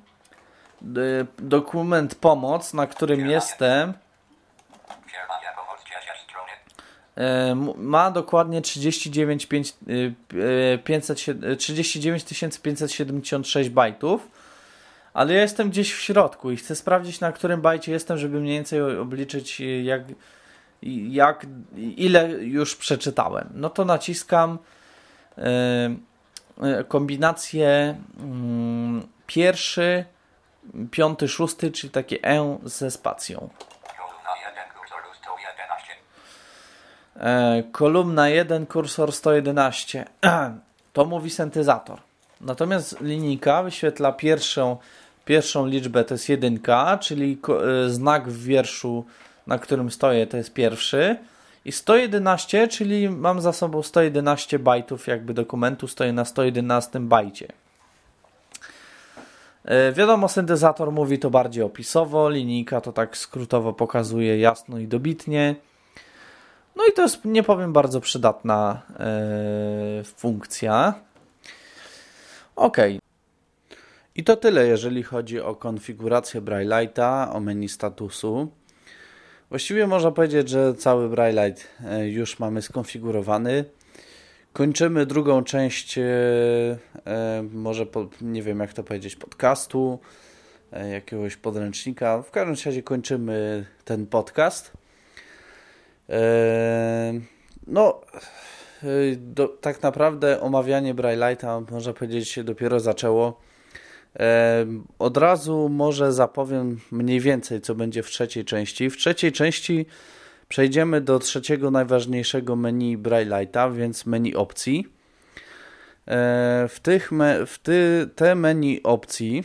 A: dokument pomoc, na którym jestem e, ma dokładnie 39, 500, 39 576 bajtów ale ja jestem gdzieś w środku i chcę sprawdzić, na którym bajcie jestem, żeby mniej więcej obliczyć, jak, jak ile już przeczytałem. No to naciskam yy, kombinację yy, pierwszy, piąty, szósty, czyli takie E ze spacją. Kolumna 1, kursor 111. To mówi syntezator. Natomiast linijka wyświetla pierwszą Pierwszą liczbę to jest jedynka, czyli e, znak w wierszu, na którym stoję, to jest pierwszy. I 111, czyli mam za sobą 111 bajtów jakby dokumentu, stoję na 111 bajcie. E, wiadomo, syntezator mówi to bardziej opisowo, linijka to tak skrótowo pokazuje jasno i dobitnie. No i to jest, nie powiem, bardzo przydatna e, funkcja. Ok. I to tyle, jeżeli chodzi o konfigurację Braille'a, o menu statusu. Właściwie można powiedzieć, że cały Braille e, już mamy skonfigurowany. Kończymy drugą część, e, e, może po, nie wiem jak to powiedzieć, podcastu, jakiegoś podręcznika. W każdym razie kończymy ten podcast. No, do, tak naprawdę omawianie Braille'a, można powiedzieć, się dopiero zaczęło od razu może zapowiem mniej więcej, co będzie w trzeciej części. W trzeciej części przejdziemy do trzeciego najważniejszego menu Braille'a, więc menu opcji. E, w, tych me, w ty, te menu opcji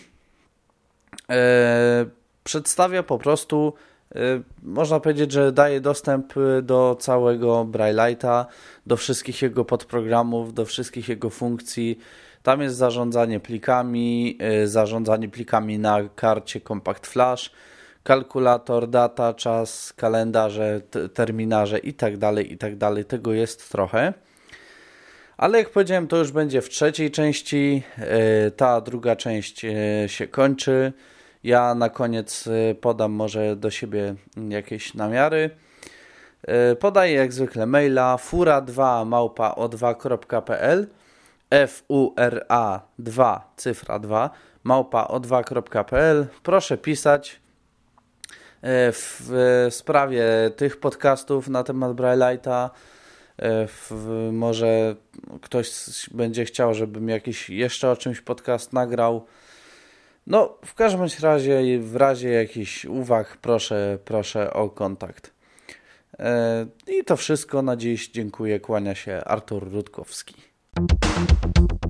A: e, przedstawia po prostu, e, można powiedzieć, że daje dostęp do całego Braille'a, do wszystkich jego podprogramów, do wszystkich jego funkcji, tam jest zarządzanie plikami, y, zarządzanie plikami na karcie Compact Flash, kalkulator, data, czas, kalendarze, terminarze itd., tak itd. Tak Tego jest trochę. Ale jak powiedziałem, to już będzie w trzeciej części. Y, ta druga część y, się kończy. Ja na koniec podam może do siebie jakieś namiary. Podaję jak zwykle maila fura2 małpa o2.pl fura 2 cyfra 2 małpa o2.pl. Proszę pisać e, w sprawie tych podcastów na temat Braille'a. E, może ktoś będzie chciał, żebym jakiś jeszcze o czymś podcast nagrał. No, w każdym razie, w razie jakichś uwag, proszę, proszę o kontakt. E, I to wszystko na dziś. Dziękuję. Kłania się Artur Rutkowski. Thank you.